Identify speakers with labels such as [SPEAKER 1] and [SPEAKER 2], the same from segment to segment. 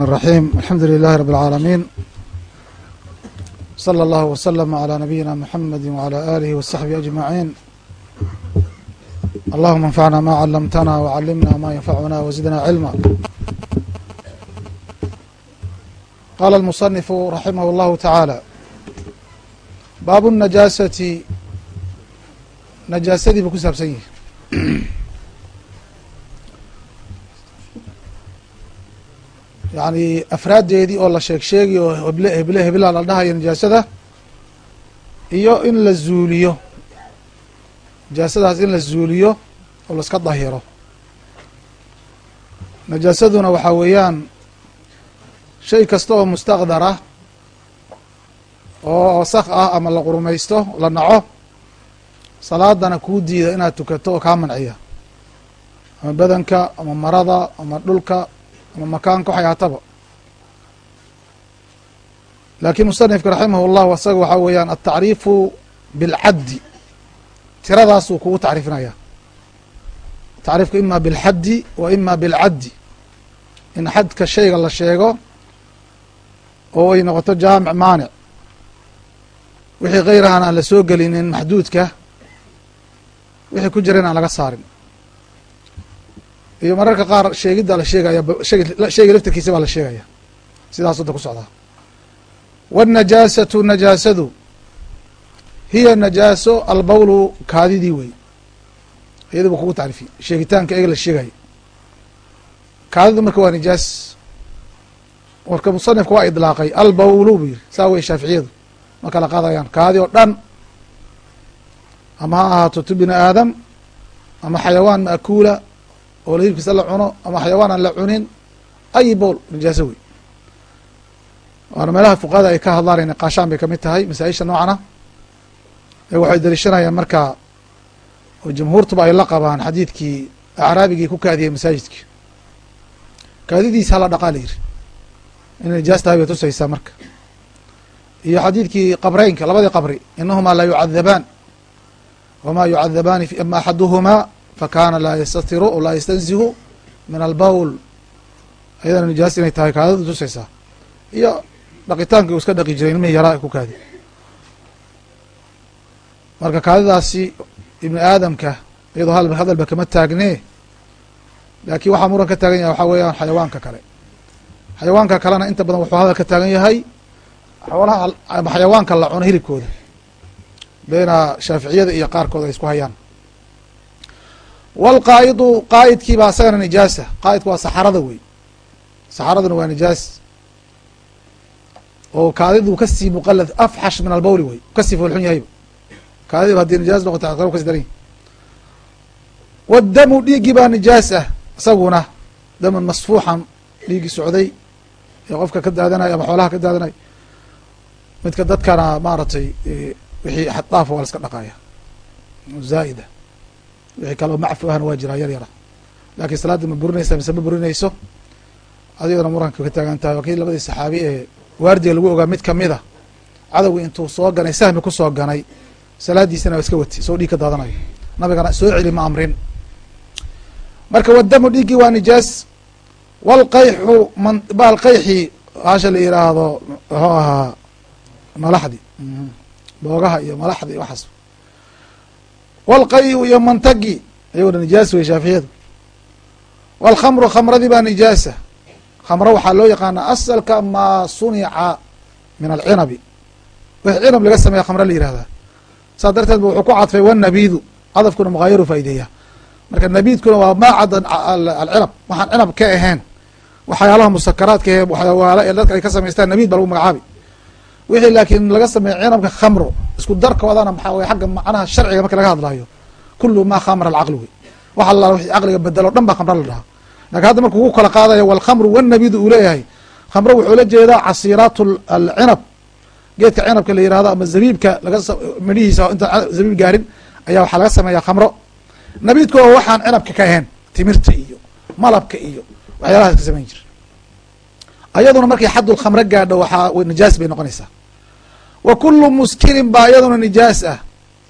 [SPEAKER 1] الرحيم الحمد لله رب العالمين صلى الله وسلم على نبينا محمد وعلى آله وصحبه أجمعين اللهم انفعنا ما علمتنا وعلمنا ما ينفعنا وزدنا علما قال المصنف رحمه الله تعالى baabu النajaasati najaasadii buu ku saabsan yahi yani afraaddeedii oo la sheeg sheegi oo heble heble hebla la dhahayo najaasada iyo in la zuuliyo. Najaasadaas in la zuuliyo oo laska dahiro najaasaduna waxaa weeyaan shay kasta oo mustaqdar ah oo sak ah ama la qurmaysto la naco salaadana kuu diida inaad tukato oo kaa manciya. Ama badanka ama marada ama dhulka ama makaanka waxay ahataba laakiin musanifka raximah اllahu asaga waxaa weeyaan altacriifu bilcaddi tiradaasuu kugu tacriifinaya tacriifku ima bilxaddi wa ima bilcaddi in xadka shayga la sheego oo ay noqoto jaamic maanic. Wixii kayrahan aan la soo gelinin maxduudka wixii ku jira in aan laga saarin iyo mararka qaar sheegidda la sheegaya shayga laftirkiisa baa la sheegaya. Sidaas wadda ku socdaa wالnajaasatu najaasadu hiya najaaso albawlu kaadidii wey. Iyadi bu kugu tacrifiye sheegitaanka ega la sheegayo kaadidu marka waa nijaas. Marka musanifka waa idlaaqay albawlu buu yiri saa wey shaaficiyadu. Ma kala qaadayaan kaadi oo dhan. Ama ha ahaato tu bini aadam ama xayawaan ma'kuula oo hilibkiisa la cuno ama xayawaan aan la cunin ay bowl najaaso wey waana meelaha fuqahada ay ka hadlaan niqaashaan bay ka mid tahay masaa-isha noocana. Ee waxay daliishanayaan markaa oo jumhuurtuba ay la qabaan xadiidkii acraabigii ku kaadiyey masaajidkii. Kaadidiisa hala dhaqaa la yiri. Inay nijaas tahay bay tusaysaa marka. Iyo xadiidkii qabreynka labadii qabri inahumaa la yucadabaan. Wma yucadabaani ama axaduhumaa fakana laa yastatiru o laa yastanzihu min albawl ayadana nijaas inay tahay kaadadu tusaysaa iyo dhaqitaankii uu iska dhaqi jiray ilmihii yaraa ku kaadi marka kaadidaasi ibni aadamka iyadoo hal hadalba kama taagne laakiin waxaa muran ka taagan yahay waxaa weeyaan xayawaanka kale xayawaanka kalena inta badan wuxuu hadal ka taagan yahay xoolaha ama xayawaanka la cuno hilibkooda beena shaaficiyada iyo qaarkood ay isku hayaan wاlqaa'idu qaa'idkii baa isagana nijaasa qaa'idku waa saxarada wey saxaraduna waa nijaas oo kaadidu ka sii muqalad afxash min albawli wey ka sii foolxun yahayba kaadidiba haddii nijaas aqrab kasi daran yahy wاdamu dhiiggii baa nijaas ah isaguna daman masfuuxan dhiiggii socday ee qofka ka daadanay ama xoolaha ka daadanay midka dadkana maaragtay wixii xaddaafa waa la iska dhaqaaya zaa'ida wixii kaleo macfu ahna waa jiraa yar yara laakiin salaadda ma burinaysa mise ma burinayso adigana muranka ka taagan tahay kii labadii saxaabi ee waardiga lagu ogaa mid kamida cadowgi intuu soo ganay sahmi ku soo ganay salaadiisana waa iska wati soo dhiig ka daadanayo. Nabigana soo celi ma amrin. Marka wadamu dhiiggii waa nijaas. Walqayxu man baalqayxi haasha la yiraahdo muxuu ahaa malaxdi. Boogaha iyo malaxda iyo waxaas walqayu iyo mantagi ayaguna nijaas wey shaaficiyadu walkhamru khamradii baa nijaasa khamro waxaa loo yaqaana asalka maa sunica min alcinabi wix cinab laga sameeya khamro la yihahdaa saas darteed wuxuu ku cadfay wanabidu cadafkuna mughaayaru faa'ideeya marka nabiidkuna waa maa cadda alcinab waxaan cinab ka ahayn waxyaalaha musakaraadka ee waxyawaala ee dadka ay ka samaystaan nabiid baa lagu magacaabi wixii laakiin laga sameeya cinabka khamro isku darkoodana maxaa wey xagga macnaha sharciga marka laga hadlaayo. Kulu ma khamra alcaqli wey wax alla wixii caqliga bedelo dhan baa khamra la dhahaa. Lakin hadda markuu ku kala qaadayo walkhamru wanabidu uu leeyahay. Khamro wuxuu la jeedaa casiiraat alcinab. Geedka cinabka la yihahdo ama zabiibka laga midhihiisa intaan zabiib gaarin ayaa waxaa laga sameeya khamro. Nabiidku oo waxaan cinabka ka ahayn timirta iyo malabka iyo waxyaalahaas ka samayn jira ayaduna markay xaddul khamro gaadho waxaa nijaas bay noqonaysaa wa kulu muskirin baa iyaduna nijaas ah.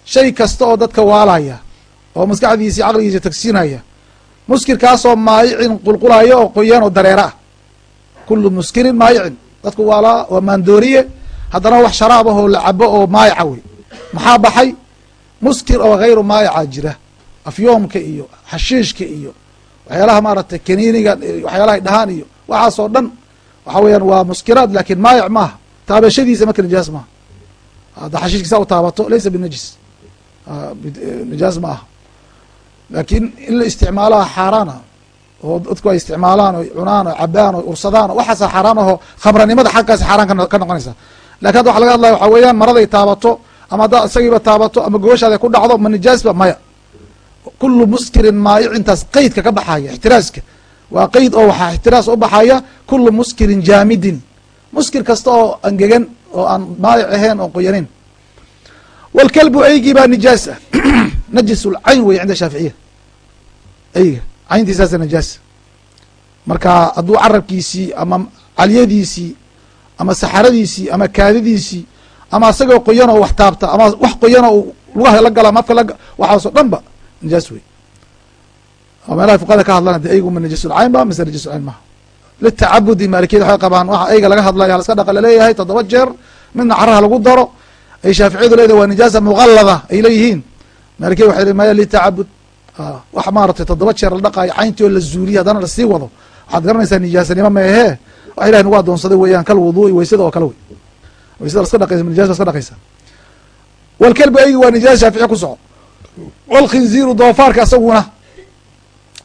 [SPEAKER 1] Shay kasta oo dadka waalaya oo maskaxdiisi caqligiisa tagsiinaya. Muskirkaasoo maayicin qulqulayo oo qoyaan oo dareera ah. Kulu muskirin maayicin. Dadku waa waa maandooriye. Haddana wax sharaab ah oo la cabo oo maayaca wey. Maxaa baxay? Muskir oo hayru maayaca jira. Afyoomka iyo xashiishka iyo waxyaalaha maaragtay kaniiniga waxyaalaha dhahaan iyo waxaas oo dhan. Waxa weeyaan waa muskiraat laakiin maayac maaha. Taabashadiisa marka nijaas maaha hadda xashiishka saa u taabato laysa binajis nijaas ma aha laakiin in la isticmaalaha xaaraana oo dadku ay isticmaalaan o cunaan o cabaan o ursadaan waxaasa xaaraan aho khamranimada xaggaas xaaraan ka noqonaysa laakiin hadda waxa laga hadlaya waxa weeyaan maraday taabato ama haddaa isagiiba taabato ama gogoshaada ku dhacdo ma nijaasba maya kulu muskirin maayicintaas qeydka ka baxaya ixtiraaska waa qeyd oo waxaa ixtiraas u baxaya kulu muskirin jaamidin muskir kasta oo angegan oo aan maayic ahayn oo qoyanin. Wlkalbu eygii baa nijaas ah najis lcayn wey cinda shaaficiya eyga cayntiisaasa najaas marka hadduu carabkiisii ama calyadiisii ama saxaradiisii ama kaadidiisii ama isagoo qoyan oo wax taabta ama wax qoyanoo u lugaha la gala ama afka la waxaasoo dhan ba nijaas wey oo meelaha fuqada ka hadlana de eygu ma najisulcayn ba mise najisulcayn maha litacabudi maalikiyada waxay qabaan waxa eyga laga hadlaya laska dhaqa la leeyahay toddoba jeer midna caraha lagu daro ay shaaficiyadu leedahay waa nijaasa muqallada ay leeyihiin maalikiya waxay maya litacabud wax maaratay toddoba jeer la dhaqaayo cayntii oo la zuuliya haddana la sii wado waxaad garanaysaa nijaasanimo maehe wax ilahi nagu adoonsaday weeyaan kal wuduui weysada oo kale wey weysada laska dhaqaysa nijasa laska dhaqaysa walkelbu eygi waa nijaas shaafici ku soco walkhinziiru doofaarka asaguna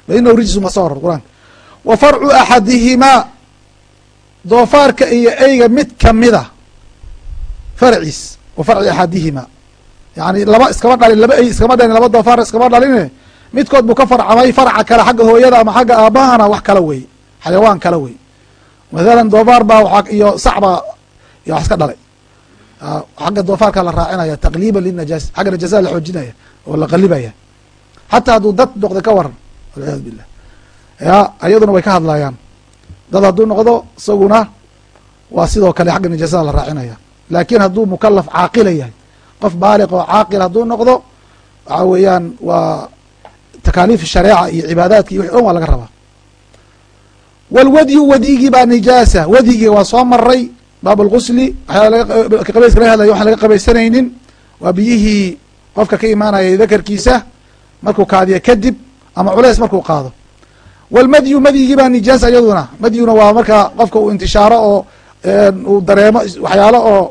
[SPEAKER 1] fa inahu rijsu ma soo qur'aanka wa farcu axadihimaa doofaarka iyo eyga mid kamida farciis wa farci axadihima yani laba iskama dhalin laba ey iskama dhalin laba doofaar iskama dhaline midkood buu ka farcamay farca kale xagga hooyada ama xagga aabahana wax kala wey xayawaan kala wey. Mathalan doofaar baa waa iyo sac baa iyo wax iska dhalay. Xagga doofaarka la raacinaya taqliiban linajaas xagga najaasada la xoojinaya oo la qalibaya xataa hadduu dad noqday ka waran walciyaadu billah ya ayaduna way ka hadlayaan dad hadduu noqdo isaguna waa sidoo kale xagga najaasada la raacinaya laakin hadduu mukalaf caaqila yahay qof baaliq oo caaqil hadduu noqdo waxa weeyaan waa takaaliif shareeca iyo cibaadaadka iyo wixi dhan waa laga rabaa. Walwadyu wadyigii baa nijaasa. Wadyiga waa soo maray baab lgusli waxyaa qabayska laga hadlaya waxaan laga qabaysanaynin waa biyihii qofka ka imaanaya dakarkiisa markuu kaadiya kadib ama culeys markuu qaado walmadyu madyigii baa nijaas iyaduna madyuna waa marka qofka uu intishaaro oo uu dareemo waxyaalo oo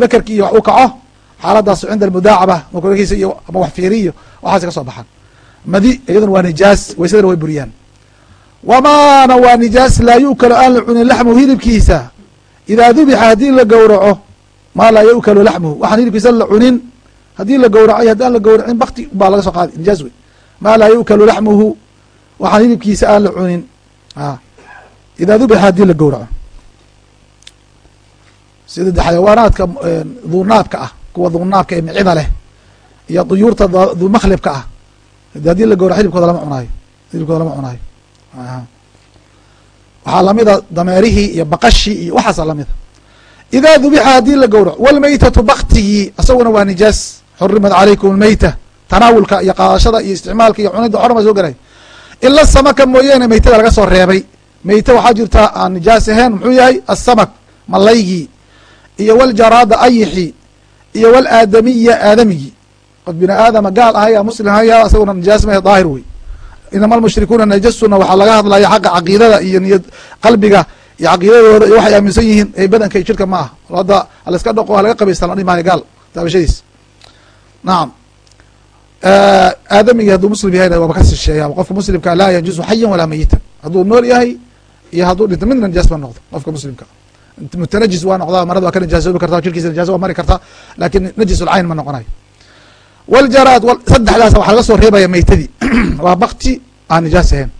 [SPEAKER 1] dakarki iyo wax u kaco xaaladaas cinda almudaacaba makiisa iyo ama wax fiiriyo waxaas ka soo madi iyaduna waa nijaas waysadana way buriyaan. Wamaana waa nijaas laa yu'kalu aan la cunin laxmuhu hilibkiisa. Idaa dubixa haddii la gowraco maa laa yu'kalu laxmuhu. Waxaan hilibkiisa la cunin haddii la gowraco iyo haddaan la gowracin bakti baa laga soo qaadi nijaas wey. Maa laa yu'kalu laxmuhu waxaan hilibkiisa aan la cunin. Idaa dubixa haddii la gowraco sida xayawaanaadka duunaabka ah kuwa duunaabka ee micida leh iyo duyuurta dumakhlibka ah. Haddii la gowraco hilibkooda lama cunaayo. Hilibkooda lama cunaayo. Waxaa lamida dameerihii iyo baqashii iyo waxaasa lamida idaa dubixa haddii la gowraco walmaytatu baktigii isaguna waa nijaas. Xurimad calaykum almayta tanaawulka iyo qaadashada iyo isticmaalka iyo cunida xorma soo ila samaka mooyaane meytada laga soo reebay. Meyta waxaa jirta aan nijaas ahayn muxuu yahay asamak malaygii iyo waljaraada ayixi iyo walaadamiya aadamigii qof bini aadama gaal ahaya muslim ahaya isaguna nijaas mahe daahir wey. Inama almushrikuuna najasuna waxaa laga hadlaya xagga caqiidada iyo niyad qalbiga iyo caqiidadooda iyo waxay aaminsan yihiin ee badanka iyo jirka ma ah hadda halaiska dhaqo halaga qabaysta la dhimaayo gaal taabashadiis nacam aadamigii hadduu muslim yahayna waaba ka sisheeya qofka muslimka laa yanjusu xayan walaa mayitan hadduu nool yahay iyo hadduu dhinto midna nijaas ba noqdo qofka muslimka mutanajis waa noqdaa marada waa ka nijaasoobi karta jirkiisa nijaasa waa mari kartaa laakiin najis ulcayn ma noqonayo waljaraad saddexdaas waxaa laga soo reebaya meytadii waa bakti aan nijaas ahayn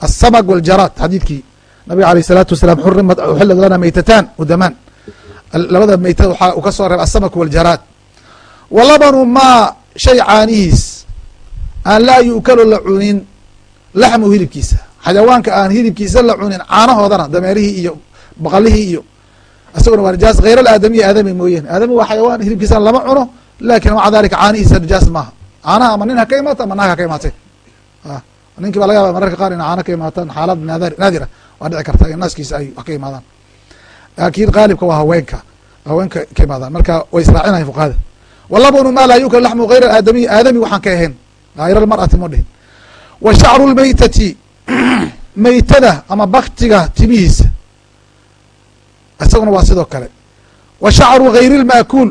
[SPEAKER 1] asamag waljaraad xadiidkii nabiga aleyh isalaatu wasalaam xurimad uxilad lana meytatan udamaan labada meytada waxaa uu ka soo reebay asamak waljaraad walabanu maa shay caanihiis aan laa yu'kalu la cunin laxmu hilibkiisa. Xayawaanka aan hilibkiisa la cunin caanahoodana dameerihii iyo baqalihii iyo isaguna waa nijaas hayr alaadamiya aadami mooyeen aadami waa xayawaan hilibkiisana lama cuno laakiin maca dalika caanihiisa nijaas maaha. Caanaha ama nin ha imaata ama naag ha ka imaatay. Ninkii baa laga yaba mararka qaar ina caano ka imaataan xaalad naadira waa dhici karta in naaskiisa ay wax ka imaadaan. Laakiin qaalibka waa haweenka haweenka ka imaadaan. Marka way israacinayan fuqahada walabnu maa laa yukal laxmu hayr aadamiy aadami waxaan ka ahayn hayr almar'ati ma dhihin wa shacru lmaytati maytada ama baktiga timihiisa isaguna waa sidoo kale wa shacru hayri lma'kuul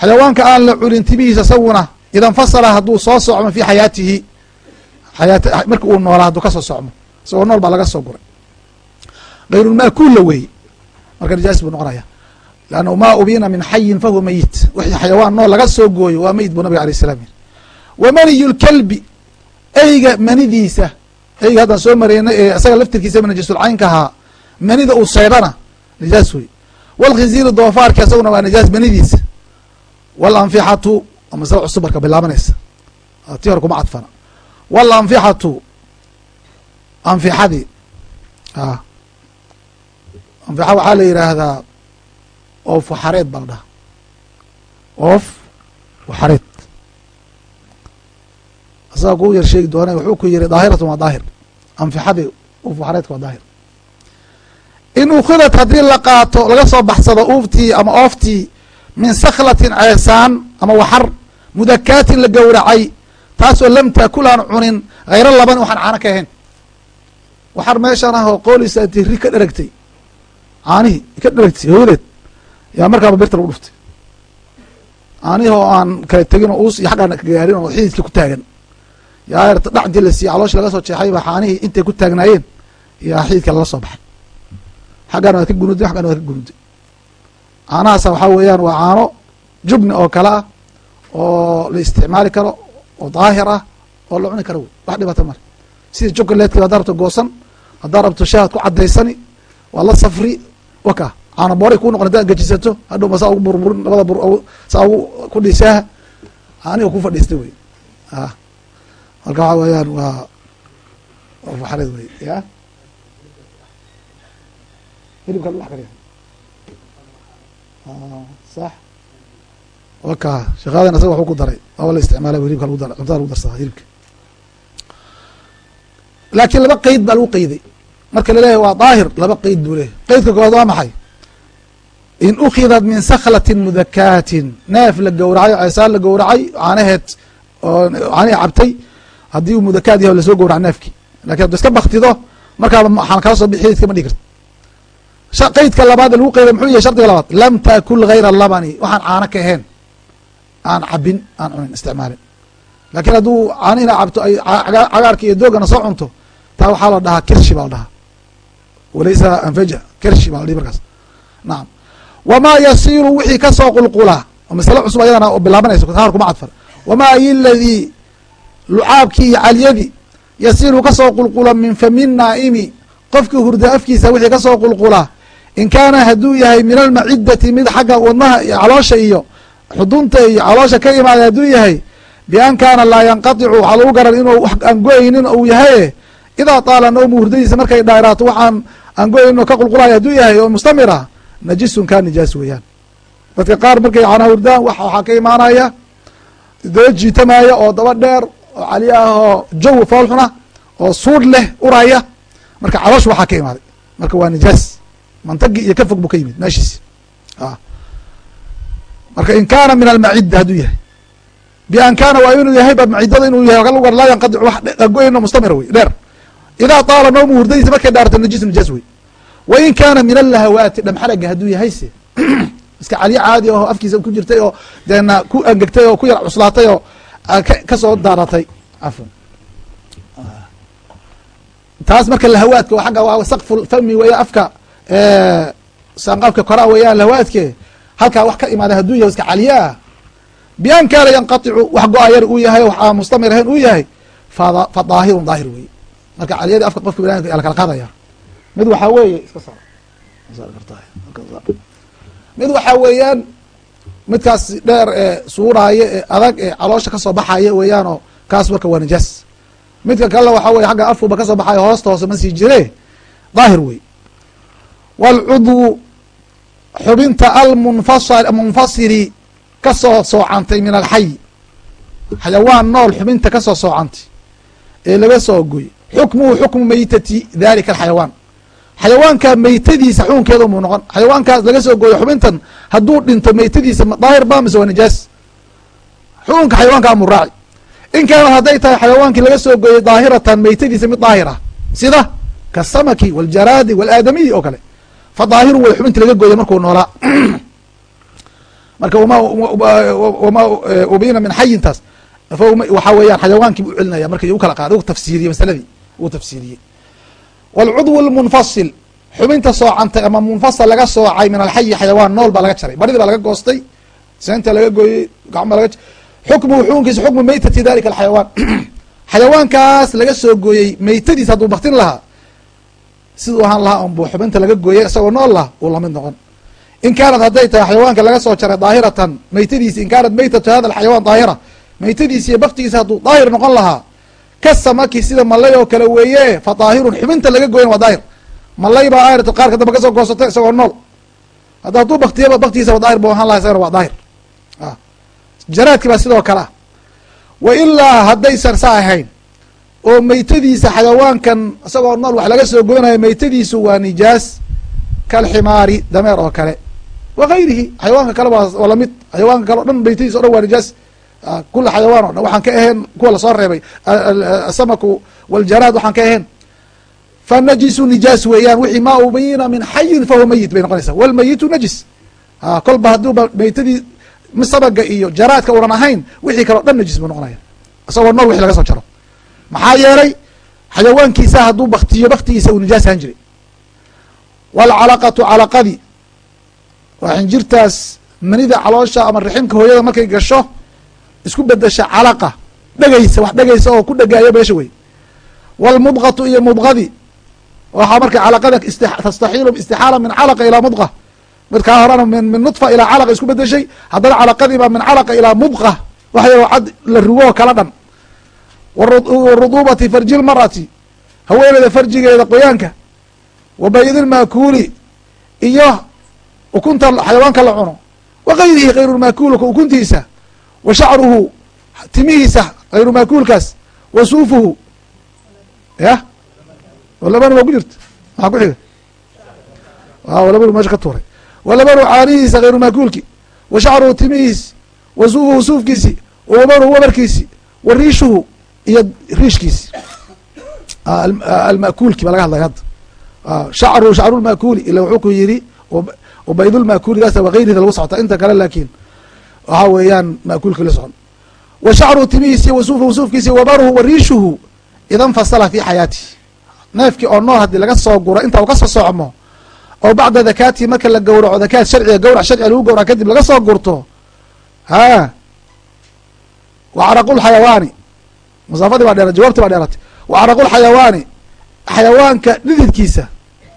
[SPEAKER 1] xayawaanka aan la culin timihiisa isaguna ida infasala hadduu soo socmo fi xayaatihi xayaat marki uu noolaa hadduu ka soo socmo isagoo nool baa laga soo guray hayrulma'kuulla weeye marka nijaas buu noqonaya lannahu maa ubina min xayin fahuwa meyit wixii xayawaan nool laga soo gooyo waa meyit buu nabiga alay salam yiri wa maniyu lkalbi eyga manidiisa eyga haddaan soo mareynay ee isaga laftirkiisa najisulcaynka ahaa manida uu saydhana nijaas wey walkhinziiru doofaarki isaguna waa nijaas manidiisa walanfixatu masala cusub marka bilaabanaysa tii hore kuma cadfana walanfixatu anfixadii a anfixa waxaa la yidhaahdaa oof waxareed baa la dhaha oof waxareed asaga ku yar sheegi doona wuxuu ku yiri daahiratun waa daahir. Anfixadii oof waxareedka waa daahir. In ukhidat haddii la qaato laga soo baxsado uuftii ama ooftii min sakhlatin ceesaan ama waxar mudakaatin la gowracay taasoo lam taakul aan cunin hayro laban waxaan caano ka ahayn. Waxar meeshaan ah oo qoolisa ka dheragtay caanihii ka dheragtay hooyadeed yaa markaaba birta lagu dhuftay. Caanihii oo aan kala tegin oo uus iyo xaggaan gaarin oo xididka ku taagan. Yaa dhac intii la siiyey calooshi laga soo jeexay baa caanihii intay ku taagnaayeen yaa xididka lala soo baxay. Xaggaana waa ka gunuday xaggaana waa ka gunuday caanahaasa waxaa weeyaan waa caano jubni oo kale ah oo la isticmaali karo oo daahir ah oo la cuni karo. Wey wax dhibata male sida jokaleedka haddaa rabto goosan haddaa rabto shaahad ku cadaysani waa la safri waka caano booray kuu noqon haddaad gajisato hadhow ma saa ugu burburin labada bur saa ugu ku dhisaaha caaniga ku fadhiista wey. A marka waxaa weeyaan waa faxareed wey ya? Hilibka lagu kariya sax. Waka sheekhadan asaga waxuu ku daray. Waaba la isticmaalay hilibka lagu dar cuntada lagu darsadaa hilibka. Laakiin laba qeyd baa lagu qeyday marka la leeyahay waa daahir laba qeyd buu leeyahy qeydka koowaad waa maxay in ukhidat min sakhlatin mudakaatin neef la gowracay ceesaan la gowracay caanaheed oo caanihii cabtay haddii uu mudakaad yahay la soo gowraca neefkii laakiin haddu iska baktido markaaba waxaan kala soo bixi xididka ma dhigi karto qeydka labaad lagu qeyday muxuu yahay shardiga labaad lam taakul hayra labani waxaan caano ka ahayn aan cabin aan cunin isticmaalin laakiin hadduu caanihina cabto ay cagaarka iyo doogana soo cunto taa waxaa la dhahaa kirshi baa la dhahaa walaysa anfaja kirshi baa la dhihi markaas nacam wamaa yasiiru wixii ka soo qulqulaa oo masale cusub ayadana oo bilaabanayso kahar kuma cadfar wamaa ay ladii lucaabkii iyo calyadii yasiiru ka soo qulqula min fami naa'imi qofkii hurda afkiisa wixii ka soo qulqula in kaana hadduu yahay min almacidati mid xagga wadnaha iyo caloosha iyo xudunta iyo caloosha ka imaada hadduu yahay bian kaana laa yanqaticu waxaa lagu garan inuu wax aan go'aynin uu yahaye idaa taala nawmu hurdadiisa markay dhaaraato waxaan aan go'aynin oo ka qulqulayo hadduu yahay oo mustamir ah najisun kaa nijaas weeyaan. Dadka qaar markay canaa hurdaan waxaa ka imaanaya daba jiitamaya oo daba dheer oo cali ah oo jawi foolxuna oo suudh leh uraya. Marka caloosha waxaa ka imaaday. Marka waa nijaas. Mantagi iyo ka fog buu ka yimid meeshiisi marka in kaana min almacida hadduu yahay. Bian kaana waa inuu yahay macidada inuu yahay laa yanqadic wax go'ayno mustamira wey dheer. Idaa taala noomu hurdadiisa markay dhaarto najis nijaas wey wain kaana min allahawaati dhamxaraga hadduu yahay se. Iska caliyo caadi aho afkiisa ku jirtay oo deena ku angegtay oo ku yar cuslaatay oo ka soo daaratay cafwan taas marka lahawaadka oo agga waa sakfu fami weya afka sanqafka koraa weeyaan lahawaadke halkaa wax ka imaaday hadduu yahay iska caliyo ah. Bian kaana yanqaticu wax go'ayar uu yahay wax aan mustamir ahayn uu yahay fa daahirun daahir weye marka caliyadii afka qofka biniadamka la kala qaadaya mid waxaa weeye iska saar mid waxaa weeyaan midkaas dheer ee suuraaya ee adag ee caloosha ka soo baxaya weeyaanoo kaas marka waa nijaas midka kalena waxaa weye xagga afkuba ka soo baxayo hoosta hoose ma sii jire. Daahir wey waalcudwu xubinta almunfasiri ka soo soocantay min alxay xayawaan nool xubinta ka soo soocantay. Ee laga soo goy. Xukmuhu xukmu meytati dalika alxayawaan xayawaanka meytadiisa xukunkeeda muu noqon. Xayawaankaas laga soo gooyo xubintan hadduu dhinto meytadiisa daahir ba mise waa nijaas xukunka xayawaanka amuu raaci. In kaanad hadday tahay xayawaankii laga soo gooyey daahiratan meytadiisa mid daahir ah sida kasamaki waljaraadi walaadamiyi oo kale. Fa daahiru way xubintii laga gooyay markuu noolaa. Marka wama ubina min xayintaas. Waxaa weeyaan xayawaankii bu ucelinaya marka u kala qaada u tafsiiriyey masaladii uu tafsiiriyey wاlcudw اlmunfasil xubinta soocantay ama munfasal laga soocay min alxayi xayawaan nool baa laga jaray baridi baa laga goostay seenta laga gooyey gacma laga xukmuhu xukunkiisa xukmu meytati dalika alxayawaan xayawaankaas laga soo gooyey meytadiis hadduu baktin lahaa siduu ahaan lahaa unbu xubinta laga gooyey isagoo nool lah uu la mid noqon in kaanad hadday tahay xayawaanka laga soo jaray daahiratan meytadiisi in kaanat meytatu hada alxayawaan daahira meytadiisi iyo baktigiisa hadduu daahir noqon lahaa ka samaki sida malay oo kale weeye fa daahirun xubinta laga gooyan waa daahir. Malay baa ayratu qaarka dambe ka soo goosatay isagoo nool. Hadda hadduu baktiyaba baktigiisa wa daahir bu ahaan laha isagana waa daahir. Jaraadki baa sidoo kale ah. Wa ilaa haddaysan sa ahayn oo meytadiisa xayawaankan isagoo nool wax laga soo goynayo meytadiisu waa nijaas kalximaari dameer oo kale. Wa gayrihi xayawaanka kale waa la mid xayawaanka kale o dhan meytadiisa o dhan waa nijaas kula xayawaan o dhan waxaan ka ahayn kuwa la soo reebay asamaku waljaraad waxaan ka ahayn. Fanajisu nijaas weeyaan wixii maa ubiyina min xayin fahuwa meyit bay noqonaysaa. Walmeyitu najis. Kolba hadduuba meytadii sabaga iyo jaraadka unan ahayn wixii kale o dhan najis buu noqonaya isagoo nool wixi laga soo jaro. Maxaa yeelay xayawaankiisa hadduu baktiyo baktigiisa uu nijaas ahaan jiray. Waalcalaqatu calaqadii. Waa xinjirtaas manida caloosha ama riximka hooyada markay gasho isku bedesha calaqa. Dhegaysa wax dhegaysa oo ku dhegaayo meesha wey waalmudqatu iyo mudqadii waxaa marka calaqada tastaxiilu istixaala min calaqa ilaa mudqa midkaa horena min nudfa ilaa calaqa isku bedeshay haddana calaqadiibaa min calaqa ilaa mudqa waxay cad la rugoo kala dhan. Warudubati farji lmar'ati haweeneyda farjigeeda qoyaanka. Wa baydilmaakuuli iyo ukunta xayawaanka la cuno. Wa gayrihi kayrulmaakuulka ukuntiisa wa shacruhu timihiisa hayru maakuulkaas wa suufuhu. Ya? Labana waa ku jirta. Maxaa ku xiga? Labanu meesha ka tuuray. Walabanu caanihiisa hayru maakuulki wa shacruhu timihiisi wa suufuhu suufkiisi wa wabanuhu wabarkiisi wa riishuhu iyo riishkiisi. Almakuulki baa laga hadlaya hadda. Shacruhu shacrulmakuuli ila wuxuu ku yidhi baydulmakuulidaas wagayrida lagu socota. Inta kale laakiin waxaa weeyaan maakuulki la socon. Wa shacruhu timihiisi wa suufuhu suufkiisi wabaruhu wa riishuhu idan fasala fi xayaati. Neefkii oo nool haddii laga soo guro inta uu ka soo socmo oo bacda dakaatihi marka la gowraco dakaat sharciga gawrac sharciga lagu gawrac kadib laga soo gurto ha? Wa caraqulxayawaani musaafadii baa dheera jawaabtii baa dheeratay. Wa caraqulxayawaani xayawaanka dhididkiisa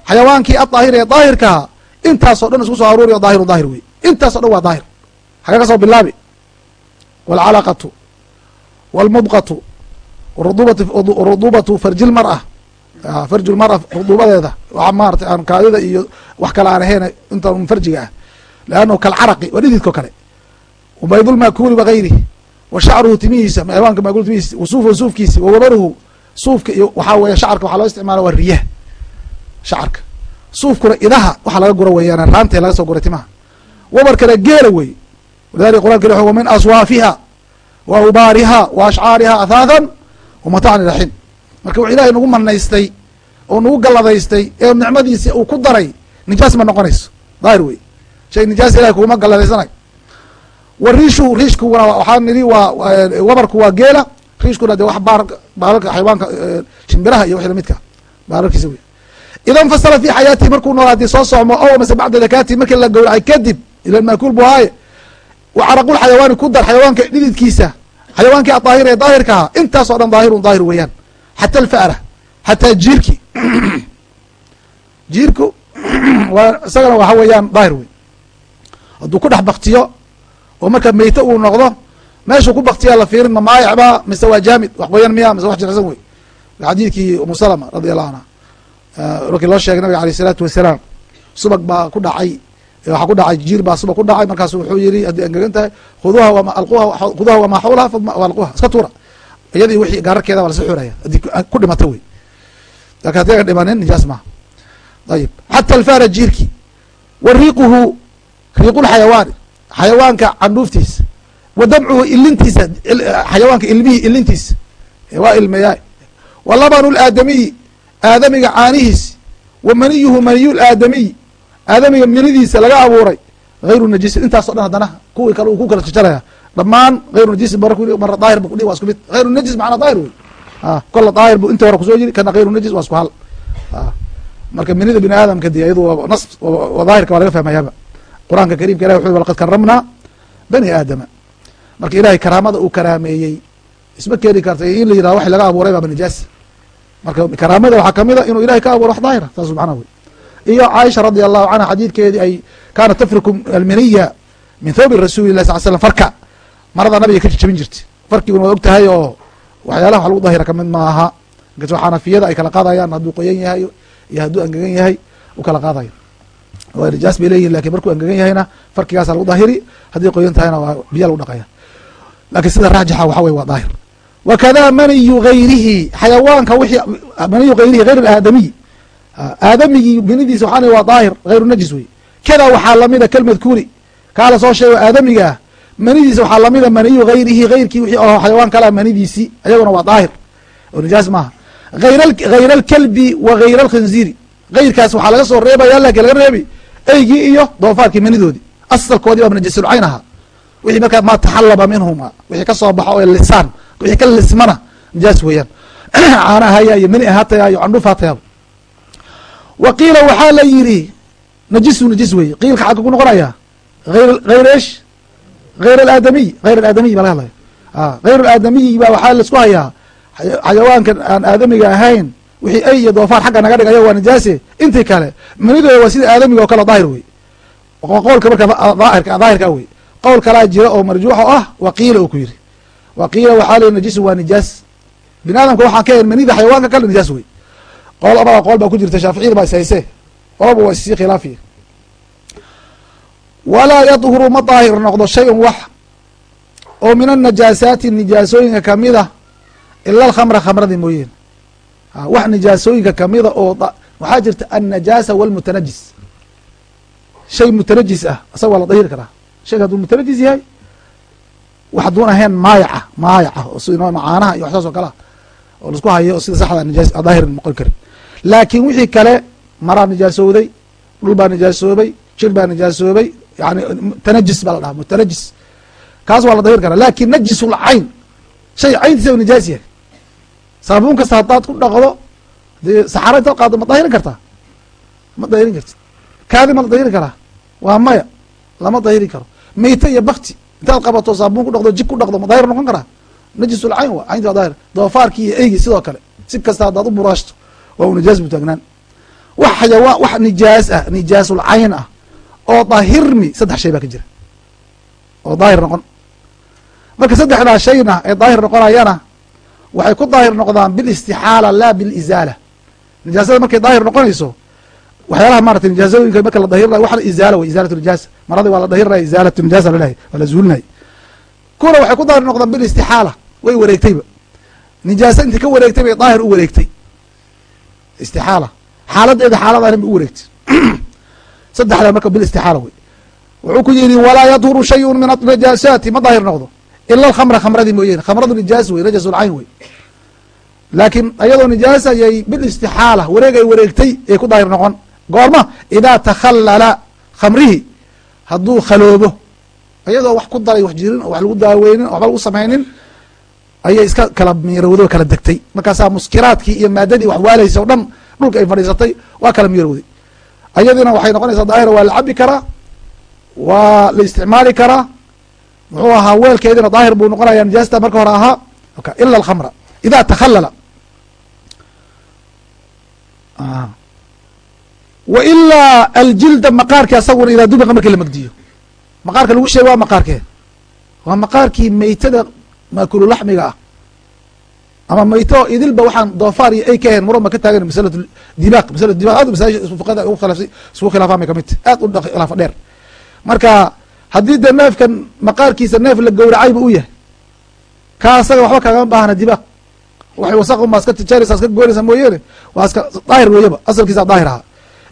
[SPEAKER 1] xayawaankii adaahir ee daahirkaha intaasoo dhan isku soo aruuriyo daahiru daahir wey intaasoo dhan waa daahir xagee ka soo bilaabi. Waalcalaqatu waalmudqatu rudubatu farji lmar'a farju lmara ruduubadeeda. Maarata aan kaadida iyo wax kale aan ahayn inta un farjiga ah. Leannahu kalcaraqi waa dhididko kale. Wabaydulmakuuli wagayrihi wa shacruhu timihiisa xayawaanka maakul timihiisa wa suufuhu suufkiisi wa wabaruhu suufka iyo waxaa weeye shacarka waxaa loo isticmaala waa riyaha shacarka suufkuna idaha waxaa laga gura weeyaan raantee laga soo guray timaha. Wabarkana geela wey walidalika qur'anka ila wa min aswaafiha wa ubaariha wa ashcaariha athaathan wamatacni raxin marka wux ilahay nagu manaystay oo nagu galladaystay ee nicmadiisi uu ku daray nijaas ma noqonayso daahir wey shay nijaas ilahay kuguma galladaysanay wa riishu riishkuguna waxaa nidhi waa wabarku waa geela riishkuna de wax baar baalalka xayawaanka shimbiraha iyo wixi lamidka baalalkiisa wey idan fasala fi xayaatihi markuu nool haddii soo socmo o mase bacda dakaatihi markii la wa caraqul xayawaani ku dar xayawaanka dhididkiisa xayawaankii adaahir ee daahirka ahaa intaasoo dhan daahirun daahir weeyaan. Xata alfa'ra xataa jiirki. Jiirku isagana waxa weeyaan daahir wey hadduu ku dhex baktiyo oo marka meyte uu noqdo meeshuu ku baktiyaa la fiirin ma maayac ba mise waa jaamid wax qoyan miya mise wax jirsan wey xadiidkii umu salama radi allahu anha markii loo sheegay nabiga aleyh isalaatu wasalaam subag baa ku dhacay waxaa ku dhacay jiir baa subag ku dhacay. Markaasu wuxuu yihi haddii angegan tahay khuduha wamaa xawlaha alquha iska tuura. Iyadii wixii gaararkeeda baa lasla xuraya. Haddii ku dhimata wey. Lakin haddii dhimanin nijaas maha ayib. Xata alfara jiirki wa riiquhu riiqulxayawaani xayawaanka candhuuftiisa wa damcuhu ilintiisa xayawaanka ilmihii ilintiisa. Waa ilmeyaa wa laadamiyi aadamiga caanihiisi wa maniyuhu maniyu laadamiyi aadamiga minidiisa laga abuuray? Hayru najisin intaaso dhan haddana kuwii kale uu ku kala jajaraya. Dhamaan hayru najisi mara daahir bu kudhi wa isku mid. Hayru najis macnaa daahir wey kola daahir bu intii hore ku soo yiri kana hayru najis waa isku hal. Marka minida bini aadamka de iyadu nas daahirka waa laga fahmayaaba. Qur'aanka karimka ilahi wuxu laqad karamnaa bani aadama. Marka ilahay karaamada uu karaameeyey isma keeni karta in la yiraahdo wax laga abuuray baaba nijaasa marka karaamada waxaa ka mid a inuu ilahay ka abuuro wax daahira saas macnaha wey iyo caaisha radi allahu canha xadiidkeedii ay kaanat tafriku alminiya min thawbi rasuli lah sal slam farka. Marada nabiga ka jajabin jirtay farkiguna waa og oo waxyaalaha wax lagu dahira ka mid maaha. Inkastoo xanafiyada ay kala qaadayaan hadduu qoyan yahay iyo hadduu angegan yahay u kala qaadayo. Waa nijaas bay leeyihiin laakiin markuu angegan yahayna farkigaasa lagu dahiri haddii qoyan tahayna waa biya lagu dhaqaya laakiin sida raajixa waxa wey waa daahir. Wakada maniyu gayrihi xayawaanka wixii maniyu gayrihi hayr aadamiy aadamigii binidiisa waxaan waa daahir hayru najis wey kada waxaa lamida kalmadkuuri kaa la soo sheego aadamiga ah manidiisa waxaa lamida maniyu hayrihi hayrkii wixii oo xayawaan kalea manidiisi ayaguna waa daahir. Oo nijaas maaha. Hayr alkalbi wa hayr alkhinziiri hayrkaas waxaa laga soo reebaya laakiin laga reebi eygii iyo doofaarkii manidoodii asalkoodii baaba najisulcayn ahaa. Wixii markaa ma taxalaba minhuma wixii ka soo baxo oo lisaan wixii ka lismana nijaas weeyaan. Caanahaya iyo mini ahaataya iyo candhuuf haatayaaba wa qiila waxaa la yidhi najisu najis weeye qiilka xagga ku noqonaya ayr esh hayr alaadamiy hayr alaadamiy baa laga hadlaya. Hayr alaadamiyi baa waxaa la isku hayaa. Xayawaankan aan aadamiga ahayn wixii ay iyo doofaar xagga naga dhigaya waa nijaase intii kale manidooda waa sida aadamiga oo kale daahir wey qowlka marka daahirka wey qowl kalaa jira oo marjuuxa ah waqiila uu ku yiri. Waqiila waxaa la najisu waa nijaas bini aadamka waxaan ka manida xayawaanka kale nijaas wey qol abada qool baa ku jirta shaaficiyada baa ishayse qolaba waa issii khilaafiya walaa yadhuru ma daahir noqdo shay-un wax oo min anajaasaati nijaasooyinka kamida ila alkhamra khamradii mooyeen. Wax nijaasooyinka kamida oo waxaa jirta annajaasa walmutanajis shay mutanajis ah asaga waa la dahiri karaa. Shayga hadduu mutanajis yahay wax haduun ahayn maayaca maayaca oo sida caanaha iyo waxsaas oo kalea oo la isku hayo sida saxda nijaas daahir noqon karin laakiin wixii kale maraa nijaasowday dhul baa nijaasoobay jir baa nijaasoobay yani tanajis baa la dhaha mutanajis kaas waa la dahir karaa laakiin najisul cayn shay cayntiisa nijaas yahay. Saabuun kasta haddaad ku dhaqdo dee saxaro intaad qaado ma dahirin kartaa? Ma dahirin karti kaadi ma la dahiri karaa? Waa maya lama dahiri karo. Meyte iyo bakti intaad qabato saabuun ku dhaqdo jib ku dhaqdo ma dahir noqon karaa? Najisul cayn wa caynti waa dahir doofaarkii iyo eygii sidoo kale. Si kasta haddaad u buraashto waa nijaas bu taagnaan. Wax xayawaan wax nijaas ah nijaasul cayn ah oo daahirmi saddex shay baa ka jira. Oo daahir noqon. Marka saddexdaa shayna ee daahir noqonayana waxay ku daahir noqdaan bilistixaala laa bilizaala. Nijaasada markay daahir noqonayso waxyaalaha maratay nijaasooyinka marka la dahirinayo waxna izaala wey izaalatu nijaasa maradii waa la dahirinaya izaalatu nijaasa lalahay waa la zuulinaya kuna waxay ku daahir noqdaan bilistixaala way wareegtayba. Nijaasa intii ka wareegtay bay daahir u wareegtay istixaala. Xaaladeeda xaaladaana ba u wareegtay saddexda marka bilistixaala wey. Wuxuu ku yidhi walaa yadhuru shayun min anajaasaati ma daahir noqdo. Ila alkhamra khamradii mooyeen. Khamradu nijaas wey najasulcayn wey. Laakiin ayadoo nijaasa yay bilistixaala wareeg ay wareegtay ay ku daahir noqon. Goorma idaa takhallala khamrihi hadduu khaloobo. Iyadoo wax ku daray wax jirin oo wax lagu daaweynin waxba lagu samaynin ayay iska kala miirowday oo kala degtay. Markaasaa muskiraadkii iyo maadadii wax waalaysa o dhan dhulka ay fadhiisatay waa kala miirowday. Ayadiina waxay noqonaysaa daahira waa la cabi karaa waa la isticmaali karaa. Muxuu ahaa weelkeediina daahir buu noqonaya nijaasta marka hore ahaa ila alkhamra ida takhallala. Wa ilaa aljilda maqaarki asaguna idaa dubiqa markii la magdiyo. Maqaarka lagu sheega waa maqaarkee. Waa maqaarkii meytada maakulu-laxmiga ah. Ama meyto oo idilba waxaan doofaar iyo ay ka ahayn muran ba ka taagan masalatu dibaaq masalatu dibaq aad masaajid fuqada ugu khilaafsa isugu khilaafaan bay ka mid tahy aad u khilaafa dheer. Marka haddii dee neefkan maqaarkiisa neef la gowracayba u yahay ka asaga waxba kagama baahna dibaaq waxay wasaq unbaa iska tijaaraysa iska goynaysa mooyeene waa iska daahir weeyaba asalkiisa daahir ahaa.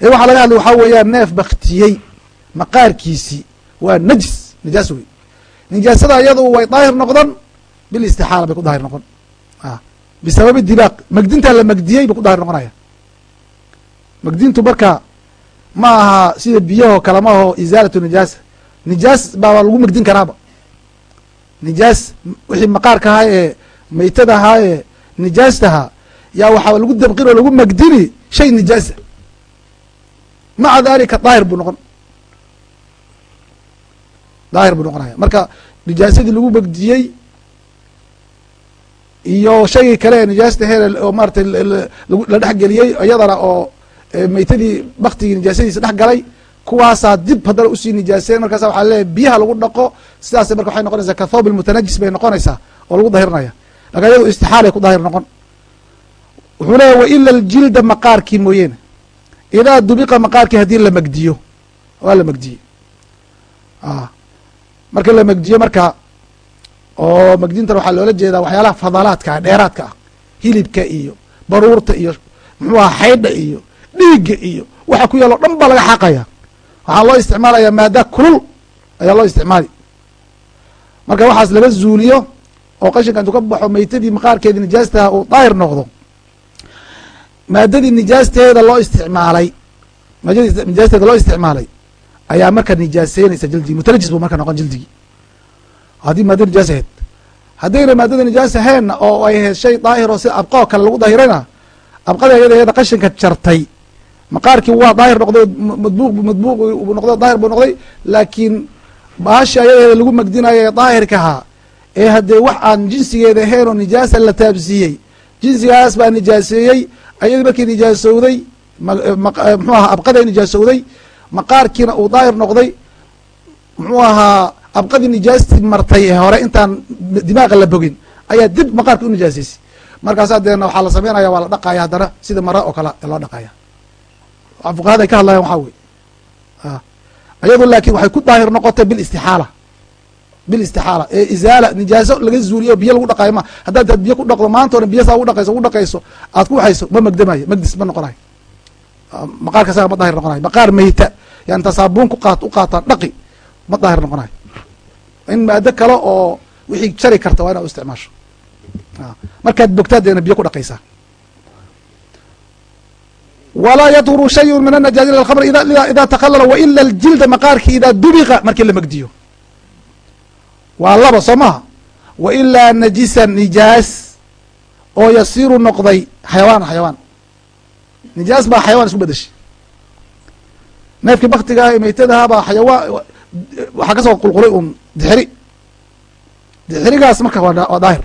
[SPEAKER 1] Ee waxaa laga hadlay waxaa weeyaan neef baktiyey maqaarkiisii waa najis nijaas wey nijaasada iyadu way daahir noqdon bilistixaala bay ku daahir noqon. Bisababi dibaaq. Magdintaa la magdiyey bay ku daahir noqonaya. Magdintu marka ma aha sida biyahoo kale ma aho isaalatu nijaasa nijaas baaba lagu magdin karaaba. Nijaas wixii maqaarka ahaa ee meytada ahaa ee nijaastahaa yaa waxaa lagu dabqin oo lagu magdini shay nijaasa maca dalika daahir buu noqon. Daahir buu noqonaya. Marka nijaasadii lagu magdiyey iyo shaygii kale ee nijaasta heer oo maaratay la dhexgeliyey iyadana oo meytadii baktigii nijaasadiisa dhex galay kuwaasaa dib haddana u sii nijaaseen. Markaasa waxaa leeyahy biyaha lagu dhaqo sidaas marka waxay noqonaysaa ka thawb ilmutanajis bay noqonaysaa oo lagu dahirinaya laakiin iyado istixaalay ku daahir noqon. Wuxuu leeyahy waila aljilda maqaarkii mooyeene. Idaa dubiqa maqaarkii haddii la magdiyo waa la magdiyey marka la magdiyo marka oo magdintan waxaa loola jeedaa waxyaalaha fadalaadka ah dheeraadka ah hilibka iyo baruurta iyo muxuu aha xaydha iyo dhiigga iyo waxa ku yaalo dhan baa laga xaqaya waxaa loo isticmaalaya maada kulul ayaa loo isticmaali. Marka waxaas laga zuuliyo oo qashinka intuu ka baxo meytadii maqaarkeedii nijaastaha uu daahir noqdo maadadii nijaasteeda loo isticmaalay maadadii nijaasteeda loo isticmaalay ayaa marka nijaaseynaysa jildigi mutanajis buu marka noqon jildigii haddii maada nijaas ahayd. Haddayna maadada nijaas aheenna oo ay ahayd shay daahir oo sida abqoo kale lagu dahirayna abqada ayada qashinka jartay. Maqaarkii waa daahir noqday madbuuq madbuuq buu noqday daahir buu noqday laakiin baashi ayadeeda lagu magdinayo ee daahirkahaa ee haddee wax aan jinsigeeda ahayn oo nijaasa la taabsiiyey jinsigaas baa nijaaseeyey ayadii markii nijaasowday muxuu ahaa abqaday nijaasowday maqaarkiina uu daahir noqday muxuu ahaa abqadii nijaastii martay ee hore intaan dimaaqa la bogin ayaa dib maqaarka u nijaasaysay markaasa deena waxaa la sameynaya waa la dhaqaya haddana sida mara oo kale loo dhaqaya fuqahada ay ka hadlayan waxaa wey ayadu laakin waxay ku daahir noqotay bilistixaala bilistixaala ee izaala nijaaso laga zuuliyo biyo lagu dhaqayo ma haddaad taad biyo ku dhaqdo maanta biyo saa ugu dhaqayso ugu dhaqayso aad ku waxayso ma magdamayo magdis ma noqonayo. Maqaarka saga ma daahir noqonayo. Maqaar meyta yani ta saabuun ku qaat u qaataan dhaqi ma daahir noqonayo in maado kale oo wixii jari karta waa inaad u isticmaasho. Markaad bogtaad deena biyo ku dhaqaysaa walaa yaduru shayu min anajaazi ila khamr ida takhalala waila aljilda maqaarki idaa dubiqa markii la magdiyo. Waa laba soo maha. Wailaa najisa nijaas oo yasiiru noqday xayawaan xayawaan. Nijaas baa xayawaan isku bedeshay neefkii baktiga ah ee xayawaan waxaa ka soo qulqulay un dixiri. Dixirigaas marka waa daahir.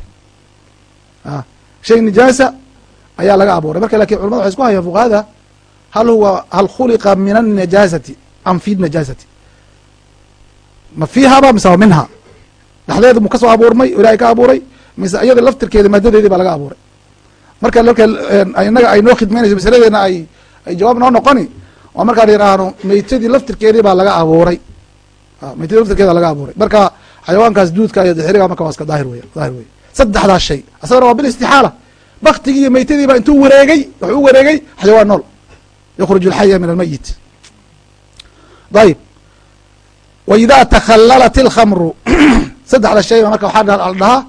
[SPEAKER 1] Shay nijaasa ayaa laga abuuray. Marka laakiin culamada waxay isku hayaan fuqahada hal huwa hal khuliqa min الnajaasati am fi najaasati. Ma fiihaba mise wa minha? Dhexdeeda mu ka soo abuurmay ilahay ka abuuray mise iyada laftirkeeda maadadeedii baa laga abuuray. Marka marka inaga ay noo khidmeynayso masaladeena ay ay jawaab noo noqoni waa markaan yidhaahno meytadii laftirkeedii baa laga abuuray meytadii laftirkeeda laga abuuray. Marka xayawaankaas duudka iyo dixiriga marka waa iska daahir wey daahir wey saddexdaas shay. Asagana waa bilistixaala baktigii iyo meytadii baa intuu wareegay wuxuu u wareegay xayawaan nool. Yukhriju alxaya min almayit ayib wa takhallalat ilkhamru saddexda shayba marka waxaa la dhahaa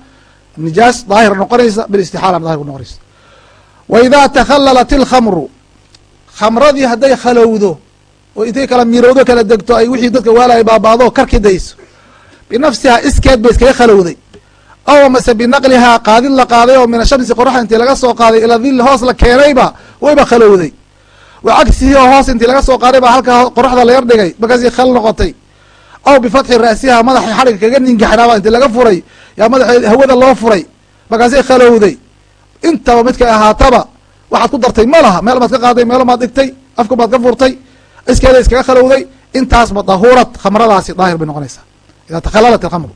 [SPEAKER 1] nijaas daahir noqonaysa bilistixaala daahir noqonaysa. Wa takhallalat ilkhamru khamradii hadday khalowdo oo intay kala mirowdo kala degto ay wixii dadka waalaya baabaado karki dayso. Binafsihaa iskeed bay iskaga khalowday. Aw mase binaqlihaa qaadid la qaaday oo min ashamsi qoraxda intii laga soo qaaday ila dilli hoos la keenayba wayba khalowday. Wa cagsihi oo hoos intii laga soo qaaday baa halkaa qoraxda la yar dhigay markaasii khal noqotay. Aw bifatxi raasiha madaxi xadhigga kaga ningaxnaaba intii laga furay. Yaa madaxeed hawada loo furay markaasay khalowday. Intaba midkay ahaataba waxaad ku dartay ma laha meel baad ka qaaday meelo maad dhigtay afka baad ka furtay iskeeda iskaga khalowday intaasba dahuurad khamradaasi daahir bay noqonaysaa. Idaa takhallalat ilkhamru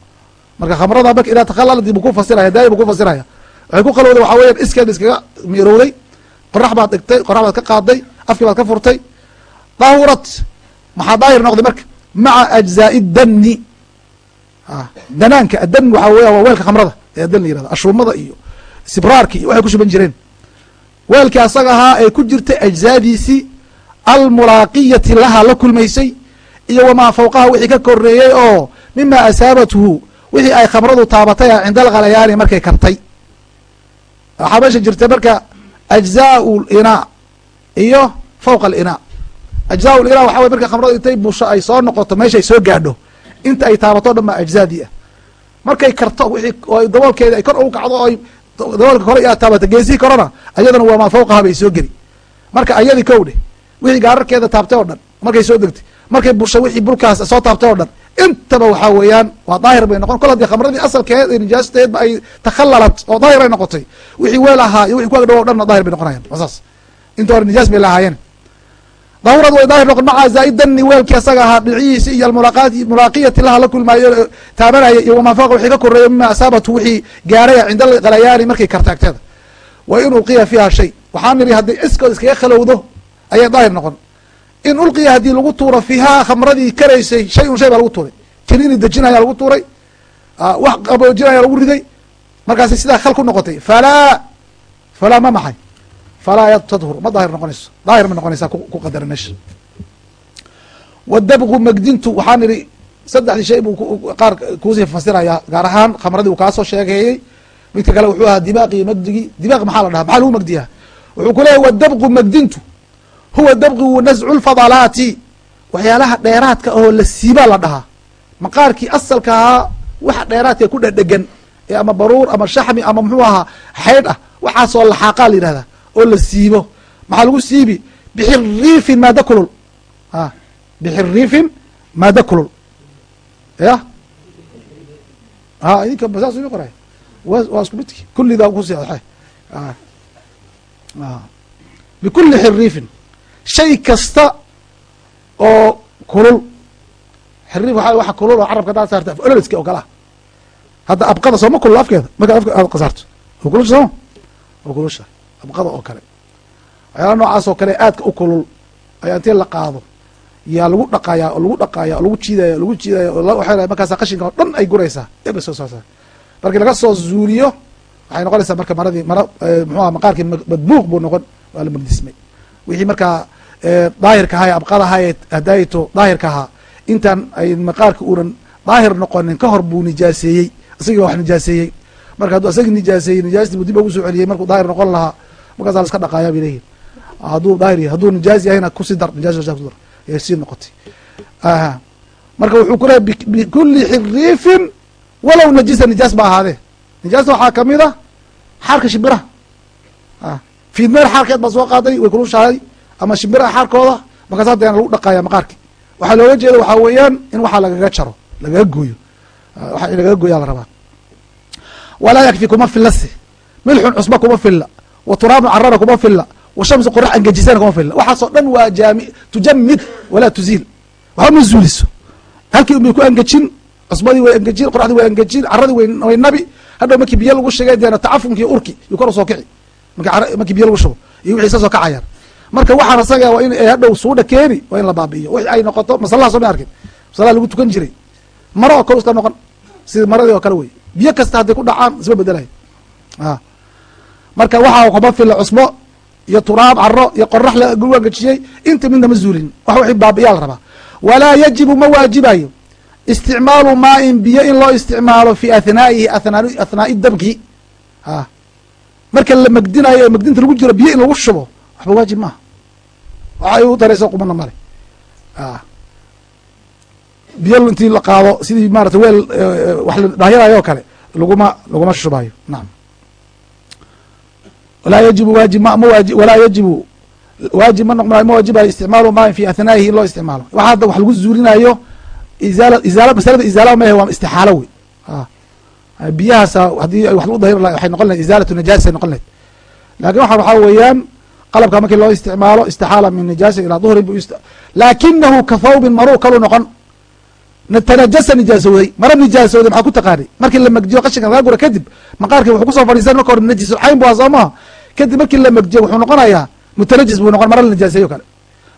[SPEAKER 1] marka khamrada marka idaa takhallalat buu ku fasiraya buu ku fasiraya waxay ku khalowday waxaa weyan iskeeda iskaga mirowday qorax baad dhigtay qorax baad ka qaaday afkii baad ka furtay. Daahurad maxaa daahir noqday marka? Maca ajzaa'i dani danaanka adan waxaa weya waa weelka khamrada ee adan la yiraahdo ashuumada iyo sibraarki iyo waxay ku shuban jireen. Weelkii asaga ahaa ee ku jirtay ajzaadiisii almulaaqiyati laha la kulmaysay iyo wamaa fawqaha wixii ka koreeyey oo mima asaabathu wixii ay khamradu taabatay a cinda alkhalayaani markay kartay. Waxaa meesha jirta marka ajzaau linaa iyo fawqa alinaa ajzaa linaa waxa wey marka khamradu intay busho ay soo noqoto meeshaay soo gaadho inta ay taabato dhan baa ajzaadii ah. Markay karto wixii daboolkeeda ay kor ugu kacdo o ay daboolka kore aa taabata geesihii korona ayadana waa maa fawqaha bay soo geli. Marka ayadii kow wixii gaararkeeda taabtay oo dhan markay soo degtay markay bushay wixii bulkaas soo taabtay oo dhan intaba waxaa weeyaan waa daahir bay noqon kol haddii khamradii asalkeed nijaasteedba ay takhallalat oo daahir ay noqotay wixii weel ahaa iyo wixi ku agdhawo o dhanna daahir bay noqonayan waa saas. Inta hore nijaas bay lahaayeen. Daahurad way daahir noqon macaa zaaidani weelkii asaga ahaa dhicihiisi iyo almulaaqaati mulaaqiyati laha la kulmaayo taabanaya iyo wamaa wixii ka koreeyo mima asaabatu wixii gaaraya cinda alkhalayaani markay karta agteeda wa in ulqiya fiiha shay. Waxaa nidhi hadday iskood iskaga khalowdo ayay daahir noqon. In ulqiya haddii lagu tuuro fiihaa khamradii karaysay shay un shay baa lagu tuuray. Kiniini dejinaya lagu tuuray. Wax qaboojinaya lagu riday. Markaasi sidaa khal ku noqotay. Falaa falaa ma maxay? Falaa tadhur ma daahir noqonayso. Daahir ma noqonaysaa ku qadara meesha. Wadabqu megdintu waxaa nidhi saddexdii shay buu qaar kuusii fasirayaa gaar ahaan khamradii uu kaasoo sheegeeyey midka kale wuxuu ahaa dibaaq iyo megdigii dibaaq maxaa la dhaha maxaa lagu megdiyaa wuxuu ku leeyahy wadabqu megdintu huwa dabqigu nascu lfadalaati waxyaalaha dheeraadka oo la siibaa la dhahaa. Maqaarkii asalka ahaa waxa dheeraadka ku dhedhegan ee ama baruur ama shaxmi ama muxuu ahaa xaydh ah waxaasoo laxaaqaa la yihahdaa oo la siibo. Maxaa lagu siibi? Bixiriifin maada kulul. A bixiriifin maada kulul. Ya? A waa isku midki. Kullidaa kusi bikuli xiriifin shay kasta oo kulul. Xiriif waa waxa kulul oo carabka hadaad saarta ololiski oo kale ah hadda abqada sooma kulul afkeeda markaad afka aad qasaarto. Oo kulusha sooma oo kulusha abqada oo kale. Waxyaala noocaas oo kale aadka u kulul ayaa intii la qaado. Yaa lagu dhaqaya oo lagu dhaqaya oo lagu jiidaya o lagu jiidaya oo waxay markaasa qashinka oo dhan ay guraysaa. Eba soo soo markii laga soo zuuliyo waxay noqonaysaa marka maradii mara muxuaha maqaarkii madbuuq buu noqon waa la magdismay wixii markaa daahirka ahaa ee abqada ahaa ee hadayto daahirka ahaa. Intaan ay maqaarka uunan daahir noqonin ka hor buu nijaaseeyey. Isagii wax nijaaseeyey. Marka hadduu isagii nijaaseeyey nijaastii buu dib ugu soo celiyey markuu daahir noqon lahaa markaasaa la iska dhaqaaya bay leeyihiin hadduu daahir yahay hadduu nijaas yahayna kusi dar nijaas ku dar ee sii noqotay. Marka wuxuu ku bikuli xiriifin walow najisa nijaas ba ahaadee. Nijaasta waxaa ka mid a xaarka shimbiraha. Fiidmeel xaarkeed baa soo qaaday way kulushahay ama shimbiraha xaarkooda markaas hadeena lagu dhaqaaya maqaarki waxaa looga jeeda waxaa weeyaan in waxaa lagaga jaro lagaga gooyo. Waa in lagaga gooyaa la rabaa. Walaa yakfi kuma filase milxun cusba kuma filla. Wa turaabun carara kuma filla. Wa shamsu qorax angejisana kuma filla. Waxaasoo dhan waa jaami tujamid walaa tuziil waxba ma zuuliso. Halkii unbay ku angejin cusbadii way angejin qoraxdii way angejin caradii way nabi. Hadhow markii biyo lagu shigay deena tacafunki urki yuu kor u soo kici. Markii biyo lagu shubo iyo wixii isa soo kacayaan marka waxaan asaga waa in hadhow suudha keeni waa in la baabi'iyo. Wixi ay noqoto masalaha soo ma arkin. Masalaha lagu tukan jiray. Maro oo kale iska noqon sida maradii oo kale wey. Biyo kasta hadday ku dhacaan isma bedelayo marka waxaa kuma fila cusbo iyo turaab caro iyo qorax lagu angejiyey inta midna ma zuulin. Wax wixii baabi'iyaa la rabaa walaa yajibu ma waajibayo isticmaalu maain biyo in loo isticmaalo fi athnaa'ihi athnaa'i dabki a marka la megdinayo ee megdinta lagu jiro biyo in lagu shubo waxba waajib maaha. Waxay u daraysa qumana male biyo intii la qaado sidii maarata weel wax la dhaahyadayo oo kale laguma laguma shubayo nacam walaa yajibu waajib ma walaa yajibu waajib ma noqonayo ma waajibayo isticmaalu maain fi athnaa'ihi loo isticmaalo. Waxa hadda wax lagu zuulinayo izaala izaala masalada izaala mahe waa istixaalo wey biyahaasa haddii wax lagu dahir laha waxay noqon lahed izaalatu najaasay noqon lahed laakiin waxa waxaa weeyaan qalabka markii loo isticmaalo istixaala min nijaasa ilaa duhrin bu laakinahu ka thawbin maruu kalu noqon. Tanajasa nijaasowday mara nijaasowday maxaa ku taqaanay? Markii la megdiyo qashinka laga gura kadib maqaarkii wuxuu ku soo fadhiisan marka hore najis cayn bu maha. Kadib markii la megdiyo wuxuu noqonayaa mutanajis buu noqon mara la nijaaseeyo kale.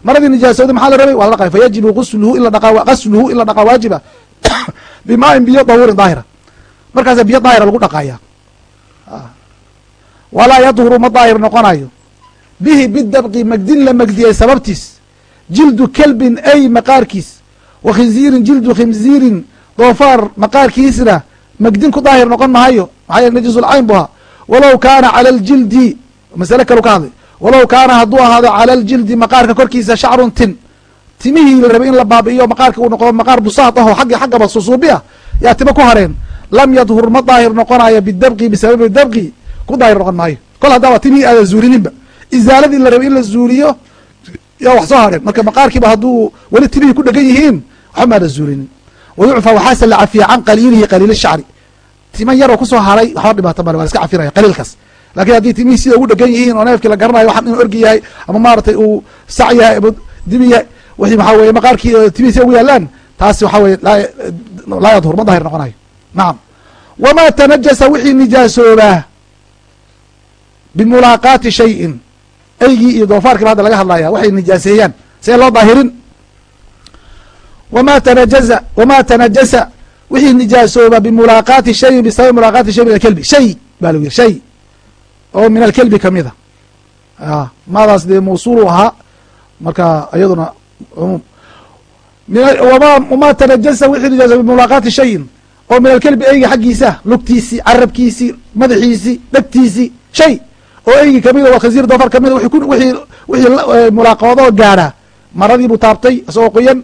[SPEAKER 1] Maradii nijaasowday maxaa la rabay? Waa la dhaqay fayajibu gusluhu in gasluhu in la dhaqaa waajiba bimaain biyo dahuurin daahira. Markaasa biyo daahira lagu dhaqaya walaa yadhuru ma daahir noqonayo bihi bidabqi megdin la megdiyey sababtiis. Jildu kelbin ay maqaarkiis. Wa khinziirin jildu khinziirin. Doofaar maqaarkiisna magdin ku daahir noqon mahayo maxaa yele najisulcayn bu ahaa. Walow kaana cala aljildi masale kalu ka hadlay walow kaana hadduu ahaado cala aljildi maqaarka korkiisa shacrun tin. Timihii la rabay in la baabi'iyo maqaarka uu noqdo maqaar busaad aho aggi xaggaba susuubi ah. Yaa tima ku hareen. Lam yadhur ma daahir noqonayo bidabqi bisababi dabqi ku daahir noqon maayo. Kol haddaaba timihii aadan zuulininba izaaladii la rabay in la zuuliyo yaa wax soo hareen marka maqaarkiiba hadduu weli timihii ku dhegan yihiin waxba maadan zuulinin wayucfaa waxaase la cafiya can qaliilihi qaliil shacri tima yaroo ku soo haray waxba dhibaato male waa iska cafinaya qaliilkaas. Lakin haddii timihii sida ugu dhegan yihiin oo neefkii la garanayo waxan inuu orgi yahay ama maaratay uu sac yahay ama dibi yahay wixii maxaa weye maqaarkii timihii sida ugu yaalaan taasi waxaa weye laa yadhur ma dahir noqonayo. Nacam wamaa tanajasa wixii nijaasoobaa bimulaaqaati shayin eygii iyo doofaarkiiba hadda laga hadlaya waxay nijaaseeyaan see loo daahirin wama tanajaza wamaa tanajasa wixii nijaasooba bimulaaqaati shayin bisababi mulaaqaati shay min alkelbi shay baa lagu yiri shay oo min alkelbi kamida maadaas dee mawsuulu ahaa marka iyaduna cumuum wama tanajasa wixii nijaasoba bimulaaqaati shayin oo min alkelbi eyga xaggiisa lugtiisii carabkiisii madaxiisii dhegtiisii shay oo eygi kamida waa khasiir dofar kamida wixii mulaaqoodoo gaadha. Maradii buu taabtay isagoo qoyan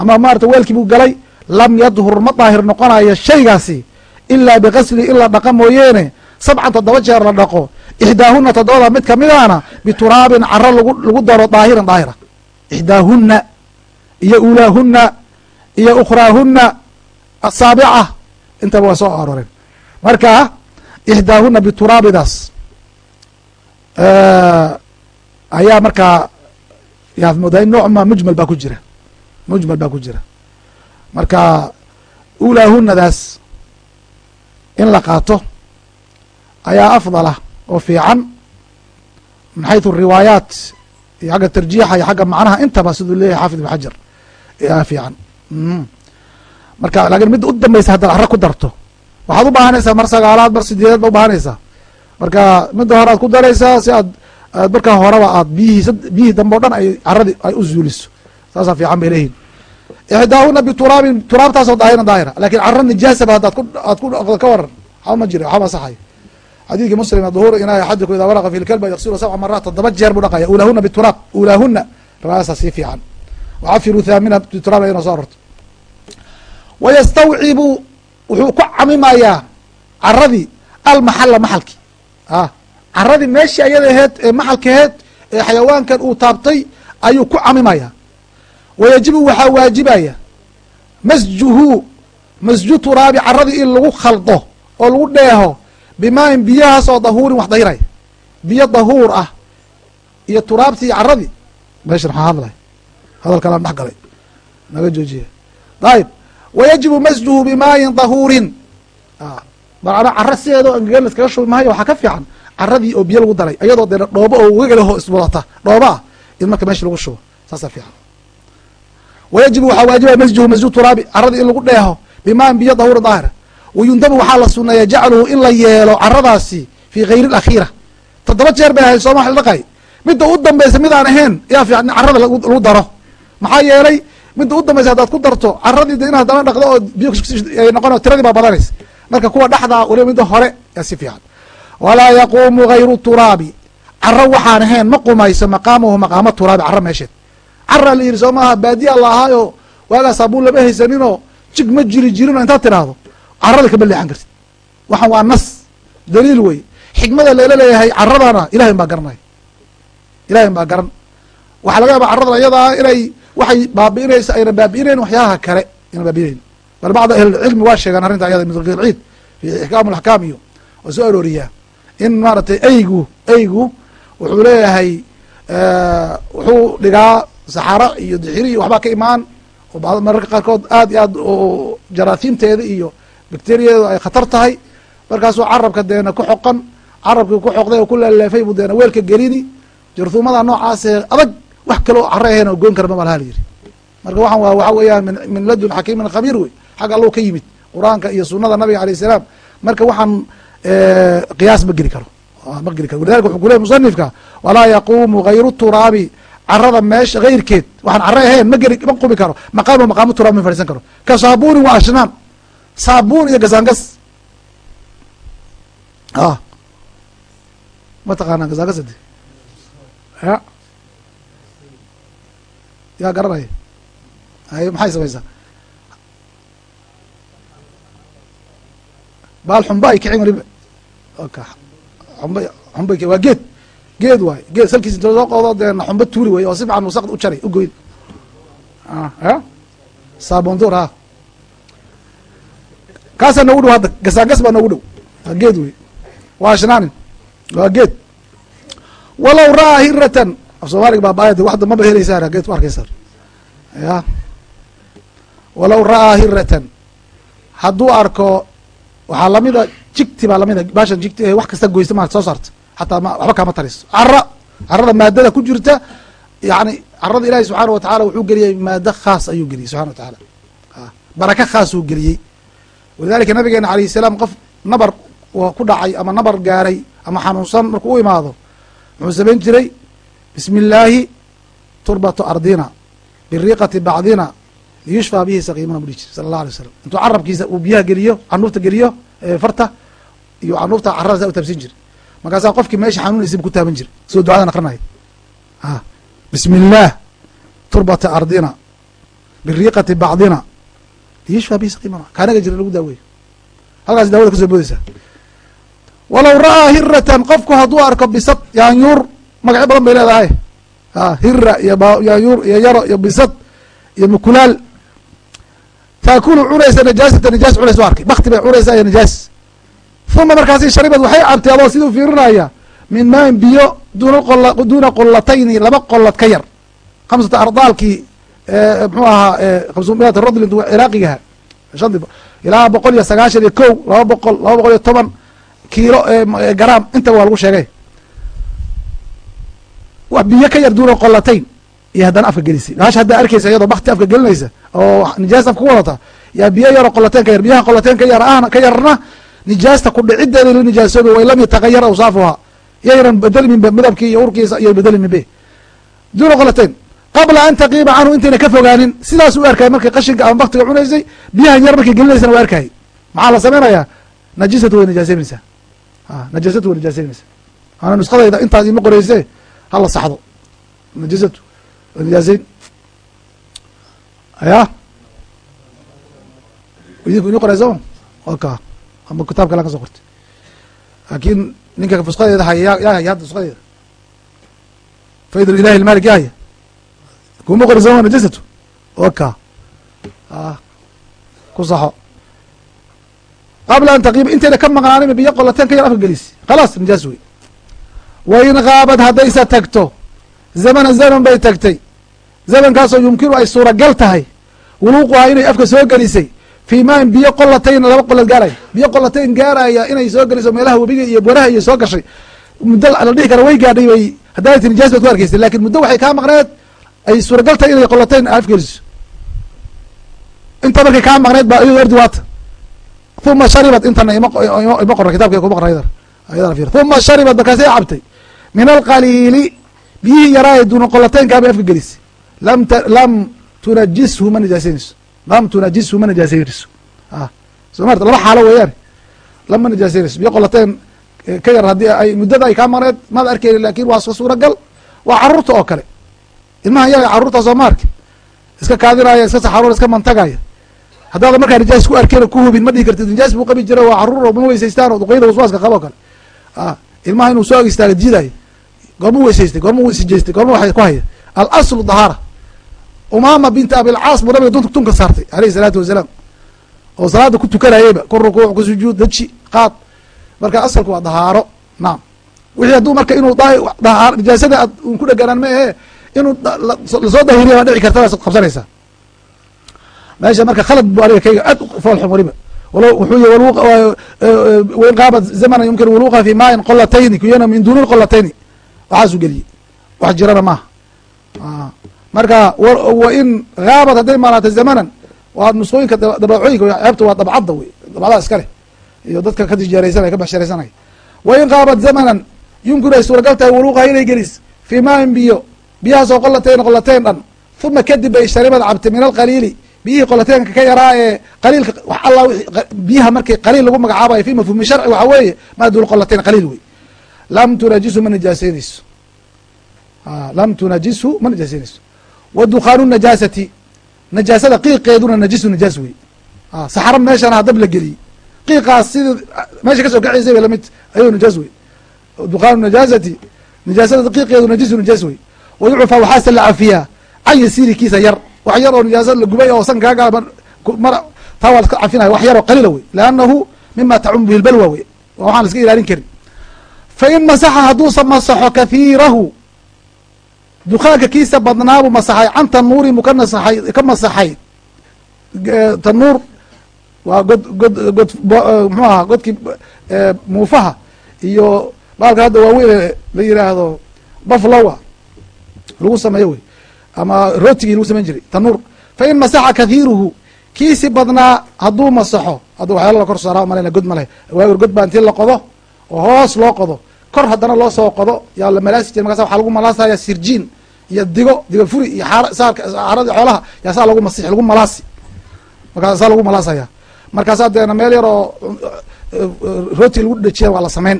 [SPEAKER 1] ama maarata weelkii buu galay. Lam yadhur ma daahir noqonayo shaygaasi ilaa biqasli in la dhaqa mooyeene. Sabcan toddoba jeer la dhaqo. Ixdaahuna toddobada mid kamidaana bituraabin caro lagu daro daahiran daahira. Ixdaahuna iyo ulaahuna iyo ukhraahuna asaabica. Intaba waa soo aroreen marka ixdaahuna bituraabidaas ayaa markaa yaad moodaa in noocma mujmal baa ku jira. Mujmal baa ku jira. Marka ulaahunadaas in la qaato ayaa afdalah oo fiican min xayثu riwaayaat iyo xagga tarjiixa iyo xagga macnaha intaba siduu leeyahay xaafid ibn xajar. Yaa fiican. Marka laakiin midda u dambaysa haddaad caro ku darto. Waxaad u baahanaysaa mar sagaalaad mar sideedaad ba u baahanaysaa marka midda hore aad ku daraysaa si aad markaa horeba aad biyihii biyihii dambe o dhan ay caradii ay u zuuliso. Saasaa fiican bay leeyihiin ixdaahuna bituraabin turaabtaasoo daahira daahira. Lakin caro nijaasaba haddaad ku aad ku dhaqdo ka waran waxba ma jira waxba asaxayo xadiidkii muslim duhur inaa axadiku idaa walaqa fi lkalba yaksilu sabca maraat toddoba jeer buu dhaqaya. Ulaahuna bituraab ulaahuna riwaayadasaa sii fiican. Wacafiru thaamina bituraab inoo soo arorto wayastawcibu wuxuu ku camimayaa caradii almaxala maxalki caradii meeshii ayada aheed ee maxalkaheed ee xayawaankan uu taabtay ayuu ku camimaya. Wayajibu waxaa waajibaya masjuhu masju turaabi caradii in lagu khaldo oo lagu dheeho bimaain biyahaas oo dahuurin wax dahiraya biyo dahuur ah iyo turaabtii caradii meeshan maxaa hadlay? Hadal kalaan dhex galay naga joojiya ayib wayajibu masjuhu bimaayin dahuurin macnaa caro sideedoo angegan laskaga shubi maayo waxaa ka fiican caradii oo biyo lagu daray iyadoo dee dhoobo oo wegaleho iswadata dhoobo ah in marka meesha lagu shubo. Saasaa fiican. Wayajibu waxaa waajibaya masjuhu masju turaabi caradii in lagu dheeho bimaayin biyo dahuurin daahira wayundabu waxaa la suneeya jacluhu in la yeelo caradaasi fii hayri اlakhira toddoba jeer bay ahayd sooma dhaqay. Midda u dambaysa mid aan ahayn yaa fiican in carada lagu daro. Maxaa yeelay midda u dambaysa haddaad ku darto caradii de inaad daba dhaqdo oo biyo noqon tiradii baa badanaysa marka kuwa dhexdaa waliba midda hore yaa si fiican. Walaa yaquumu hayru turaabi. Caro waxaan ahayn ma qumayso maqaamuhu maqaamo turaabi caro meesheed. Caraa la yidhi soo maaha baadiya la ahaayo? Waagaa saabuun lama haysaninoo jig ma jiri jirinoo intaad tiraahdo carada kama leexan kartid. Waxaan waa nas. Daliil wey xikmada lala leeyahay caradana ilahay baa garanaya ilahay baa garan. Waxaa laga yaaba caradan ayadaa inay waxay baabi'inaysa ayna baabi'inayn waxyaalaha kale ayna baabi'inayn bal bacda ahlilcilmi waa sheegaan arrinta ayada ibn ciid fi ixkaam alaxkaam iyo waa soo arooriyaa in maaragtay eygu eygu wuxuu leeyahay wuxuu dhigaa saxaro iyo dixiri iyo waxbaa ka imaan oo mararka qaarkood aad iyo aad oo jaraasiimteeda iyo bacteriyadeedu ay khatar tahay. Markaasuu carabka deena ku xoqan carabkii ku xoqday oo ku leeleefay buu deena weelka gelini. Jarhuumada noocaasee adag wax kaloo caro ahayn oo goyn kara ma malaha la yidhi marka waxaan waa waxa weeyaan min ladun xakiimin khabiir wey xag allow ka yimid qur'aanka iyo sunada nabiga alayh salaam. Marka waxaan qiyaas ma geli karo. Ma geli karo. Walidalika wuxuu kuley musanifka walaa yaquumu hayru turaabi. Carada meesha keyrkeed waxaan caro ahayn ma geli ma qubi karo. Maqaamo maqaamu turaab ma fadhiisan karo. Ka saabuunin wa ashnaam saabuun iyo gasaangas. A ma taqaanaa gasaangasadi ya. Yaa garanaya hay maxay samaysaa baal xumba ka xumba waa geed. Geed waayo geed salkiis inta soo qoodo deena xumba tuuri wey oo si fiican wasaqd u jaray u goyn. Ya saabondur ha kaasaa noogu dhow hadda gasaangas baa noogu dhow. Waa geed wey waa ashnaanin waa geed. Walow ra'aa hiratan af soomaaliga baabaayada waxda maba helaysaa geed ku arkaysaa ya walow ra'aa hiratan hadduu arko waxaa lamida jigti baa lamida baashan jigti wax kasta goysta ma soo saarta xataa waxba kama tariso cara carada maadada ku jirta yani carada ilaahi subxaana watacaala wuxuu geliyey maado khaas ayuu geliyey subxana watacaala baraka khaasuu geliyey walidalika nabigeena alayh salaam qof nabar ku dhacay ama nabar gaaray ama xanuunsan markuu u imaado muxuu samayn jiray bismi illaahi turbatu ardina biriqati bacdina liyushfaa bihi sakiimuna bu dhihi jir sala allah alay wasalam intuu carabkiisa uu biyaha geliyo canuurta geliyo farta iyo canuurta carada saa u taabsin jira markaasaa qofkii meesha xanuunaysaba ku taaban jira soo ducadan akrinaya a bismi illaah turbati ardina biriqati bacdina. Liyushfaa bihi sakiimuna kaanaga jira lagu daaweeyo. Halkaas daawada ka soo boodeysaa walow ra'aa hiratan qofku hadduu arko bisad yaanyuur magacyo badan bay leedahay. A hira iyo yaanyuur iyo yaro iyo bisad iyo mukulaal taakulu cunaysa najaasata najaas cunays u arkay bakti bay cunaysaa iyo najaas uma markaasi sharibad waxay cabtay adoo siduu fiirinaya min maain biyo duuna qolatayni laba qolad ka yar khamsata ardaalkii mxuu ahaa khamsumiat rodlin ciraaqigaha ilaa boqol iyo sagaashan iyo kow laba boqol laba boqol iyo toban kiilo garaam intaba waa lagu sheegay biyo ka yar duuna qolatayn iyo haddana afka gelisay maasha haddaa arkeysa iyadoo bakti afka gelinaysa oo nijaas afka ku yaa biyo yaroo qolateen ka yar biyaha qolateen ka yar ahna ka yarna nijaasta ku dhicideeda la nijaasoobi way lam yatagayar awsaafuhaa. Yaynan bedelmin midabkii iyo urkiisa iyo bedelmin be. Duuna qolateen qabla an taqiima canhu intayna ka fogaanin sidaas u arkay markay qashinka ama baktiga cunaysay biyahan yar markay gelinaysana waa arkay maxaa la sameynaya? Najisatu way najaaseynaysaa najaasatu way najaaseynaysaa ana nuskadayda intaas ima qoreyse hala saxdo. Najisatu way najaaseyn ya idinku ini qoreysa oka ama kitaab kale ka soo qortay. Laakiin ninka nuskadeeda haya yaa haya hadda nuskadeeda faid ilahi lmalik ya haya kuma qoreysa najisatu oka. Ku saxo. Qabla an taqiima intayna ka maqnaanin biyo qolateen ka yar afka gelisi khalaas nijaas wey. Wain kaabad haddaysa tagto zamana zaman bay tagtay. Zamankaasoo yumkinu ay suuragal tahay. Wuluuquhaa inay afka soo gelisay. Fii maan biyo qolatayn laba qolad gaaraya biyo qolatayn gaaraya inay soo geliso meelaha webiga iyo boraha iyo soo gashay. Muddo la dhihi kara way gaadhay bay haddaati nijaas baad ku arkeysay laakiin muddo waxay kaa maqneed ay suuragal tahay inay qolatayn afgeliso inta markay kaa maqneed baa iyado ordi waata. Uma sharibad intana ima qorna kitabka kuma qorna ayadana uma sharibad markaasay cabtay. Min alqaliili biyihii yaraaye duuna qolataynkaa bay afka gelisay lam tunajishu ma najaaseynayso. Lam tunajishu ma najaaseynayso. A soo marta laba xaalo weeyaan lama najaaseynayso. Biyo qolateen ka yar haddii ay muddada ay kaa maqneed maad arkeyni laakiin waa iska suuragal waa carruurta oo kale. Ilmaha yaga carruurta soo ma arki iska kaadinaya iska saxaroor iska mantagaya haddaada markaa nijaas ku arkeen ku hubin ma dhihi kartid nijaas buu qabi jira waa carruur ma weysaystaan oo duqeyda waswaaska qabo o kale. A ilmaha inuu soo ag istaaga jiidayo goorma weysaystay goorma weysijeystay goorma wa ku haya alaslu dahaara. Umama binta abilcaas buu nabiga tunka saartay aleyhi salaatu wasalaam oo salaada ku tukanayeyba ku rukuuc ku sujuud daji qaad. Marka asalku waa dahaaro naam. Wixii hadduu marka inuu nijaasada ad un ku dheganaan ma ahe inuu la soo dahiriya waa dhici karta qabsanaysaa. Meesha marka khalad bu aniga kayga aad foolxum waliba. Walo wuxuu wain qaabat zamana yumkin wuluqa fi maain qolatayni kuyana min duuni qolatayni waxaasuu geliyey wax jirana maaha. Marka wain haabad hadday maanaata zamanan waa nusqooyinka dabacooyinka ceebta waa dabcadda wey dabcadaha iska leh. Iyo dadka ka tijaareysanaya ka baxshareysanaya wain qaabat zamanan yumkinu ay suuragal tahay wuluqaha inay gelis fii maain biyo biyahaasoo qolatayn qolatayn dhan. Uma kadib bay sharibad cabtay min alqaliili biyihii qolataynka ka yaraa ee qaliilka wax alla biyaha markii qaliil lagu magacaabayo fi mafhuumi sharci waxaa weeye maa duul qolatayn qaliil wey lam tunajisu ma najaaseynayso lam tunajisu ma najaaseynayso wa dukhaanu najaasati najaasada qiiqeeduna najisu najaas wey saxaro meeshana hadab la geliyey qiiqaas sidii meesha ka soo kacaysay bay la mid ayuu najaas wey dukhaanu najaasati najaasada qiiqeedu najisu najaas wey wayucfa waxaase la cafiyaa can yasiirikiisa yar. Wax yar oo la gubay oo sankaaga mar taa waa laska cafinaya wax yaroo qaliila wey liannahu mima tacum bihi lbalwa wey waxaan iska ilaalin karin fain masaxa hadduusa masaxo kahiirahu dukaanka kiisa badnaabuu masaxay can tanuuri mu ka nasaxay ka masaxay tanuur waa god god god mxuu aha godkii muufaha iyo baalka hadda waaweyn la yiraahdo baflowa lagu sameeyo wey ama rootigii lagu samayn jiray tanuur fain masaxa kahiiruhu kiisi badnaa hadduu masaxo hadda waxyaala la kor saaraa umalayna god maleh waagor god baa intii la qodo oo hoos loo qodo kor haddana loo soo qodo yaa la malaasi jira markaas waxaa lagu malaasaya sirjiin iyo digo digo furi iyo xaaradii xoolaha yaa saa lagu masix lagu malaasi. Markaas saa lagu malaasaya. Markaas hadeena meel yar oo rooti lagu dhajiya waa la samayn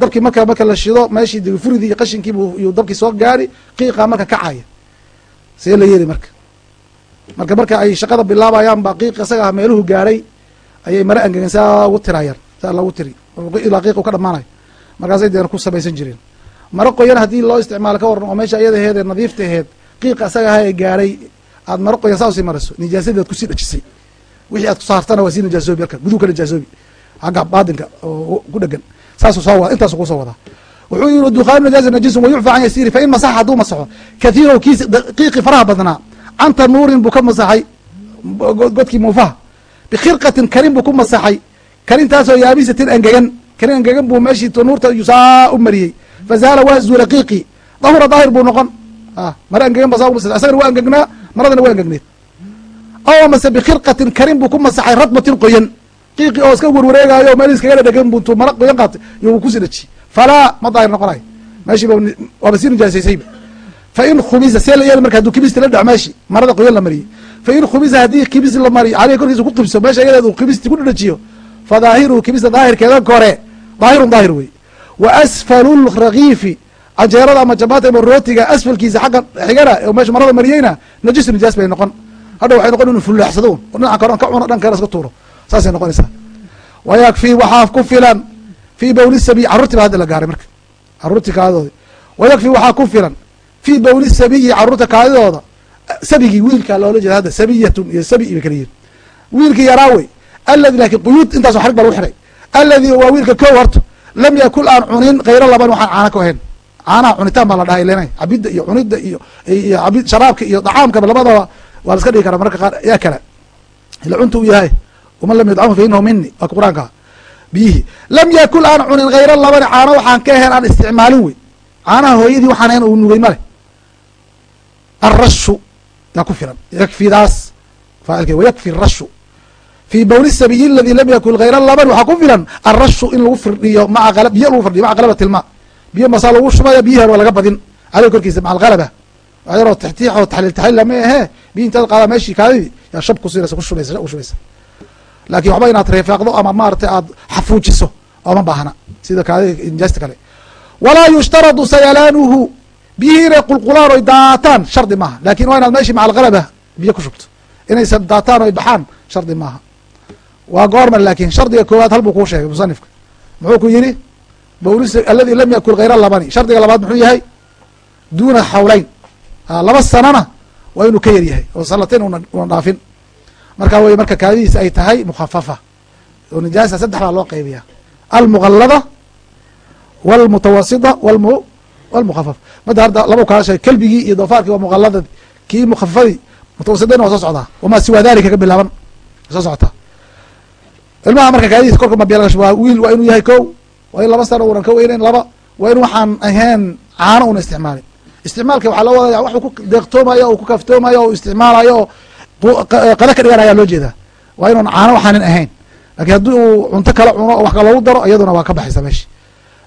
[SPEAKER 1] dabkii marka marka la shido meeshii digo furidii iyo qashinkiibu iyuu dabkii soo gaari qiiqa marka kacaya. See la yeeli marka. Marka marka ay shaqada bilaabayaan ba qiiq isaga meeluhu gaadhay ayay mare angegen saa ugu tirayaan saa lagu tiri. Ilaa qiiq ka dhamaanayo markaasay deena ku samaysan jireen. Maro qoyan haddii loo isticmaalo ka waran oo meesha iyada aheed ee nadiifta aheed qiiqa isaga aha ee gaadhay aad maro qoyan saa u sii mariso nijaasadii ad ku sii dhajisay. Wixii aad kusaartana waa sii nijaasoobi halka guduu ka nijaasoobi xagga baatinka oo ku dhegan. Saasuu soo wada intaasu ku soo wadaa. Wuxuu yihi dukhaanu najaasa najisun wayucfa can yasiiri fain masaxa hadduu masaxo kathiirahu kiisi qiiqi faraha badnaa. Can tanuurin buu ka masaxay godkii muufaha. Bikhirqatin karin buu ku masaxay. Karintaasoo yaabisatin angegan angegan buu meeshii tanuurta saa u mariyey. Fazaala waa zuula qiiqi. Dahura daahir buu noqon. Mare angegan ba saa isagana waa angegnaa maradana waa angegneed aw mase bikhirqatin karin buu ku masaxay radbatin qoyan. Qiiqi oo iska warwareegaayo meel iskaga dhadhegan bu intuu mara qoyan qaatay. Iyo ku sii dhajiyey falaa ma daahir noqonayo meeshii waaba sii nijaasaysayba fain khubisa see la yeeli marka haduu kibista la dhac meeshi marada qoyan la mariyey. Fain khubisa haddii kibis la mariyo caleyhi korkiisa ku qibso meesha iyadeed uu kibisti ku dhadhajiyo fa daahiruhu kibista daahirkeeda kore daahirun daahir wey wa asfalu rakiifi canjeerada ama jabaata ama rootiga asfalkiisa xagga xigana oo meesha marada mariyeyna najisu nijaas bay noqon. Hadha waxay noqon inu fulaaxsado un dhinaca kore ka cuno dhan kale iska tuuro. Saasay noqonaysaa. Wayakfii waxaa ku filan fii bawli sabiy carruurtii ba hadda la gaaray marka. Carruurtii kaadidooda wayakfii waxaa ku filan fii bawli sabiyi carruurta kaadidooda sabigii wiilkaa loola jeeda hadda sabiyatun iyo sabi bay kala yihiin wiilkii yaraa wey aladi laakiin quyuud intaaso xarig ba lagu xiray aladi waa wiilka kow horta lam yakul aan cunin kayro laban waxaan caana ka ahayn. Caanaha cunitaan baa la dhahay lena cabidda iyo cunidda iyo iyo sharaabka iyo dacaamkaba labadaba waa la iska dhigi karaa. Mararka qaar yaa kale. Ila cunta u yahay. Waman lam yudcamu fa inahu mini waa qur'aanka biyihii lam yakul aan cunin hayro labani caano waxaan ka ahayn aan isticmaalin wey. Caanaha hooyadii waxaan ahayn uu nugay male arashu yaa ku filan. Yakfidaas faacilke wayakfi rashu fii bawli sabiyi aladi lam yakul hayra laban waxaa ku filan arashu in lagu firdhiyo maa lagu firdhiyo maca galabati ilma biyo masaa lagu shubaya biyahan waa laga badin caleyh korkiisa maca algalaba wax yaroo taxliil taxliila ma ahee biyo intaad qaada meeshii kaadidii yaa shab kusiinaysa kushubaysa ku shubaysa laakiin waxba inaad reefaaqdo ama maaragtay aad xafuujiso ooma baahna sida kaadida injaasta kale walaa yushtaradu sayalaanuhu biyihii inay qulqulaan oy daataan shardi maaha laakiin waa inaad meeshii maca algalaba biyo ku shubto inaysan daataan oy baxaan shardi maaha waa goorma laakin shardiga koowaad hal buu kuu sheegay musanifka. Muxuu ku yihi bawlis aladi lam yakul hayra labani. Shardiga labaad muxuu yahay duuna xawleyn laba sanana waa inuu ka yar yahay oo salatain una dhaafin. Marka wey marka kaadidiisa ay tahay mukhafafa oo nijaasa saddex baa loo qaybiya almuqalada wاlmutawasita wlm wlmukhafaf mada hadda laba kaa sheeg kelbigii iyo doofaarkii waa muqalada kii mukhafafadii mutawasitayna waa soo socdaa. Wamaa siwaa dalika ka bilaaban soo socotaa ilmaha marka kaadidiisa korka mabiya waa wiil waa inuu yahay ko waa in laba sano unan ka weyneyn laba waa in waxaan ahayn caano una isticmaalin. Isticmaalka waxaa loo wadaya waxuu ku deeqtoomayo o ku kaftoomayo o isticmaalayo oo qada ka dhigan loo jeedaa. Waa inuun caano waxaanin ahayn. Lakin haddii uu cunto kala cuno oo wax ka loogu daro iyaduna waa ka baxaysa meesha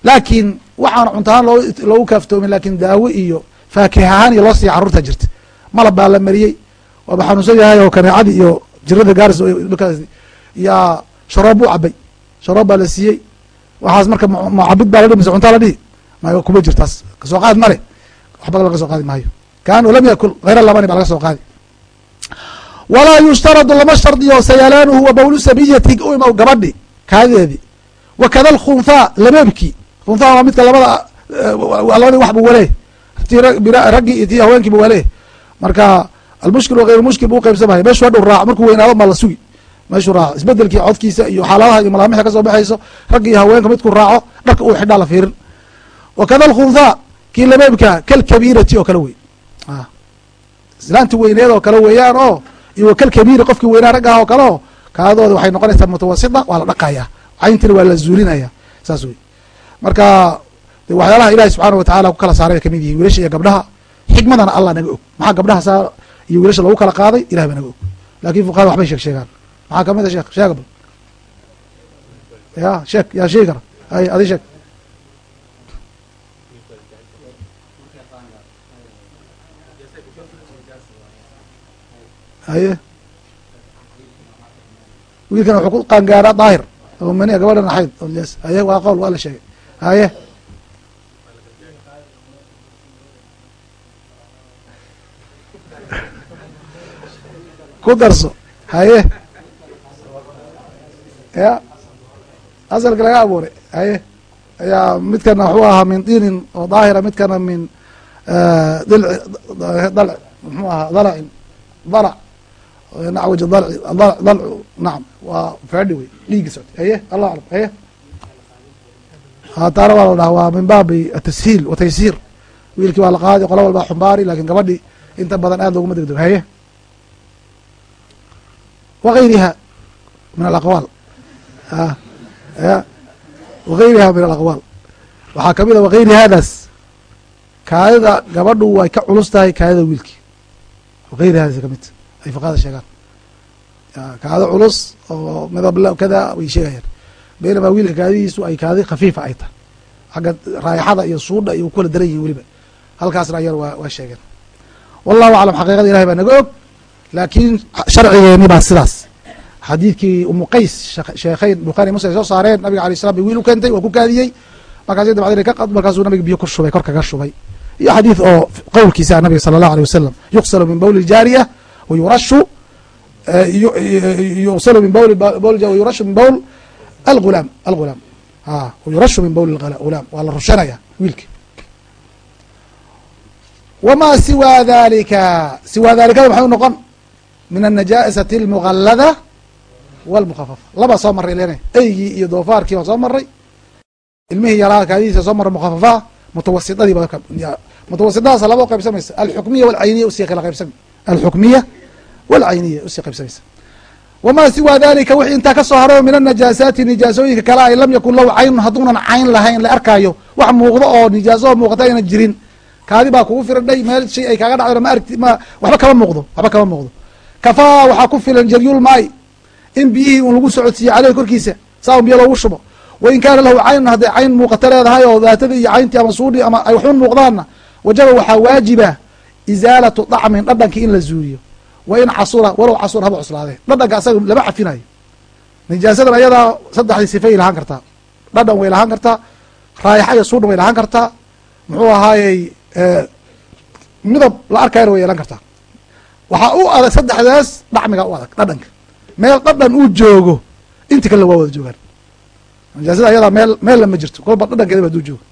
[SPEAKER 1] laakiin waxaana cunto ahaan loo loogu kaaftoomin laakiin daawo iyo faakih ahaan iyo loo siiya carruurta jirta. Malab baa la mariyey. Waaba xanuunsan yahay oo kaneecadii iyo jirada gaaris yaa sharoob buu cabay sharoob baa la siiyey waxaas marka macabid baa la dhihi mise cuntaa la dhihi ma kuma jirtaas ka soo qaad male waxba laga soo qaadi maayo kaanu lam yakul hayra labani baa laga soo qaadi walaa yushtaradu lama shardiyo sayalaanuhu wa bawlu sabiyati gabadhi kaadideedii wa kada alkhunhaa labeebkii khunhaa waa midka labada labadii wax bu wale ti raggii iyo ti haweenkiiba wale marka almushkil wagayr mushkil buu uqeybsamaya meeshu hadhow raac markuu weynaado ma la sugi meeshuu raaco isbedelkii codkiisa iyo xaaladaha iyo malaamixda ka soo baxayso ragga haweenka midkuu raaco dharka uu xidhaa la fiirin. Wa kada alkhunhaa kii labeebka kalkabiirati oo kale wey islaanti weyneed oo kale weeyaan oo iyo kalkabiiri qofkii weynaa raggaha oo kale oo kaadooda waxay noqonaysaa mutawasita waa la dhaqaya cayntina waa la zuulinaya. Saas wey marka waxyaalaha ilahi subxaana watacala ku kala saaray ay ka mid yihiin wiilasha iyo gabdhaha xikmadana allah naga og. Maxaa gabdhaha iyo wiilasha lagu kala qaaday? Ilah ba naga og. Lakin fuqahada waxbay sheeg maxaa ka mid a sheekh sheega bal ya sheeg yaa sheegi kara hay adi sheeg haye wiilkana wuxuu ku qaangaaraa daahir oo mania gabadhan axayd haye waa qowl waa la sheegay haye ku darso haye ya. Asalka laga abuuray haye? Ayaa midkana waxuu ahaa min diinin oo daahira midkana min dilci dal muxuu ahaa dalcin dalc nawaji dalci dalcu nacam waa faadhi wey dhiigi soctay haye? Allah aclam haye? Taana waa la dhaha waa min baabi atashiil wa taysiir. Wiilkii waa la qaadi qola walba xumbaari laakiin gabadhi inta badan aad looguma degdego haye? Wagayriha min alaqwaal wagayriha min alaqwaal waxaa ka mid a wagayri haadaas kaadida gabadhu way ka culus tahay kaadida wiilkii wagayri haadaas ka mid ay fuqahada sheegaan kaado culus oo midable kada way sheegayaan baynamaa wiilka kaadidiisu ay kaadi khafiifa ay tahay xagga raayaxada iyo suudha iyo kula daran yihiin weliba halkaasna ayar waa waa sheegeen wallahu aclam xaqiiqada ilahay baa naga og laakiin sharcigeeni baa sidaas xadiidkii umu qays sheekheyn bukhari muslim ay soo saareen nabiga alay slam bay wiil u keentay waa ku kaadiyey markaas dabd markaasuu nabiga biyo ku shubay kor kaga shubay. Iyo xadiid oo qowlkiisa ah nabiga sala allahu alay wasalam yuqsalu min bowli ljaariya wayurashu eh, yuqsalu min bowli bowlja wayurashu min bowl algulaam algulaam a ah, wayurashu min bowli ghulaam waa la rushanaya wiilka. Wamaa siwaa dalika siwaa dalika maxay u noqon min anajasati almuqallada wاlmukafafa laba soo maray lena eygii iyo doofaarkii baa soo maray. Ilmihii yaraa kaadidiisa soo maray mukafafa mutawasidadii ba mutawasidadaas laba qaybsamaysa. Alxukmiya walcayniya u sii kala qaybsami. Alxukmiya walcayniya u sii qaybsamaysa. Wama siwaa dalika wixii intaa ka soo haro min anajaasaati nijaasooyinka kale ay lam yakun lahu caynun hadduunan cayn lahayn la arkaayo. Wax muuqdo oo nijaaso muuqata ayna jirin. Kaadi baa kugu firan dhay meel shay ay kaaga dhacdo ma argti ma waxba kama muuqdo waxba kama muuqdo. Kafaa waxaa ku filan jaryulmaay in biyihii un lagu socodsiiyo caleyh korkiisa saa un biyo loogu shubo. Wain kaana lahu caynun hadday cayn muuqata leedahay oo daatadii iyo cayntii ama suudhi ama ay waxun muuqdaanna wajaba waxaa waajiba isaalatu dacmin dhadhankii in la zuuliyo wa in casura walow casur haba cuslaadee. Dhadhanka asaga lama cafinayo. Nijaasadan ayadaa saddexdii sifay lahaan kartaa. Dhadhan way lahaan kartaa raayaxa iyo suudhan way lahaan kartaa. Muxuu ahaayey midab la arkayana way yeelan kartaa. Waxaa u adag saddexdaas dhacmiga u adag dhadhanka meel dhadhan uu joogo inti kalena waa wada joogaan. Nijaasada ayadaa meel meel lama jirto. Kolba dhadhankeeda ba haduu joogo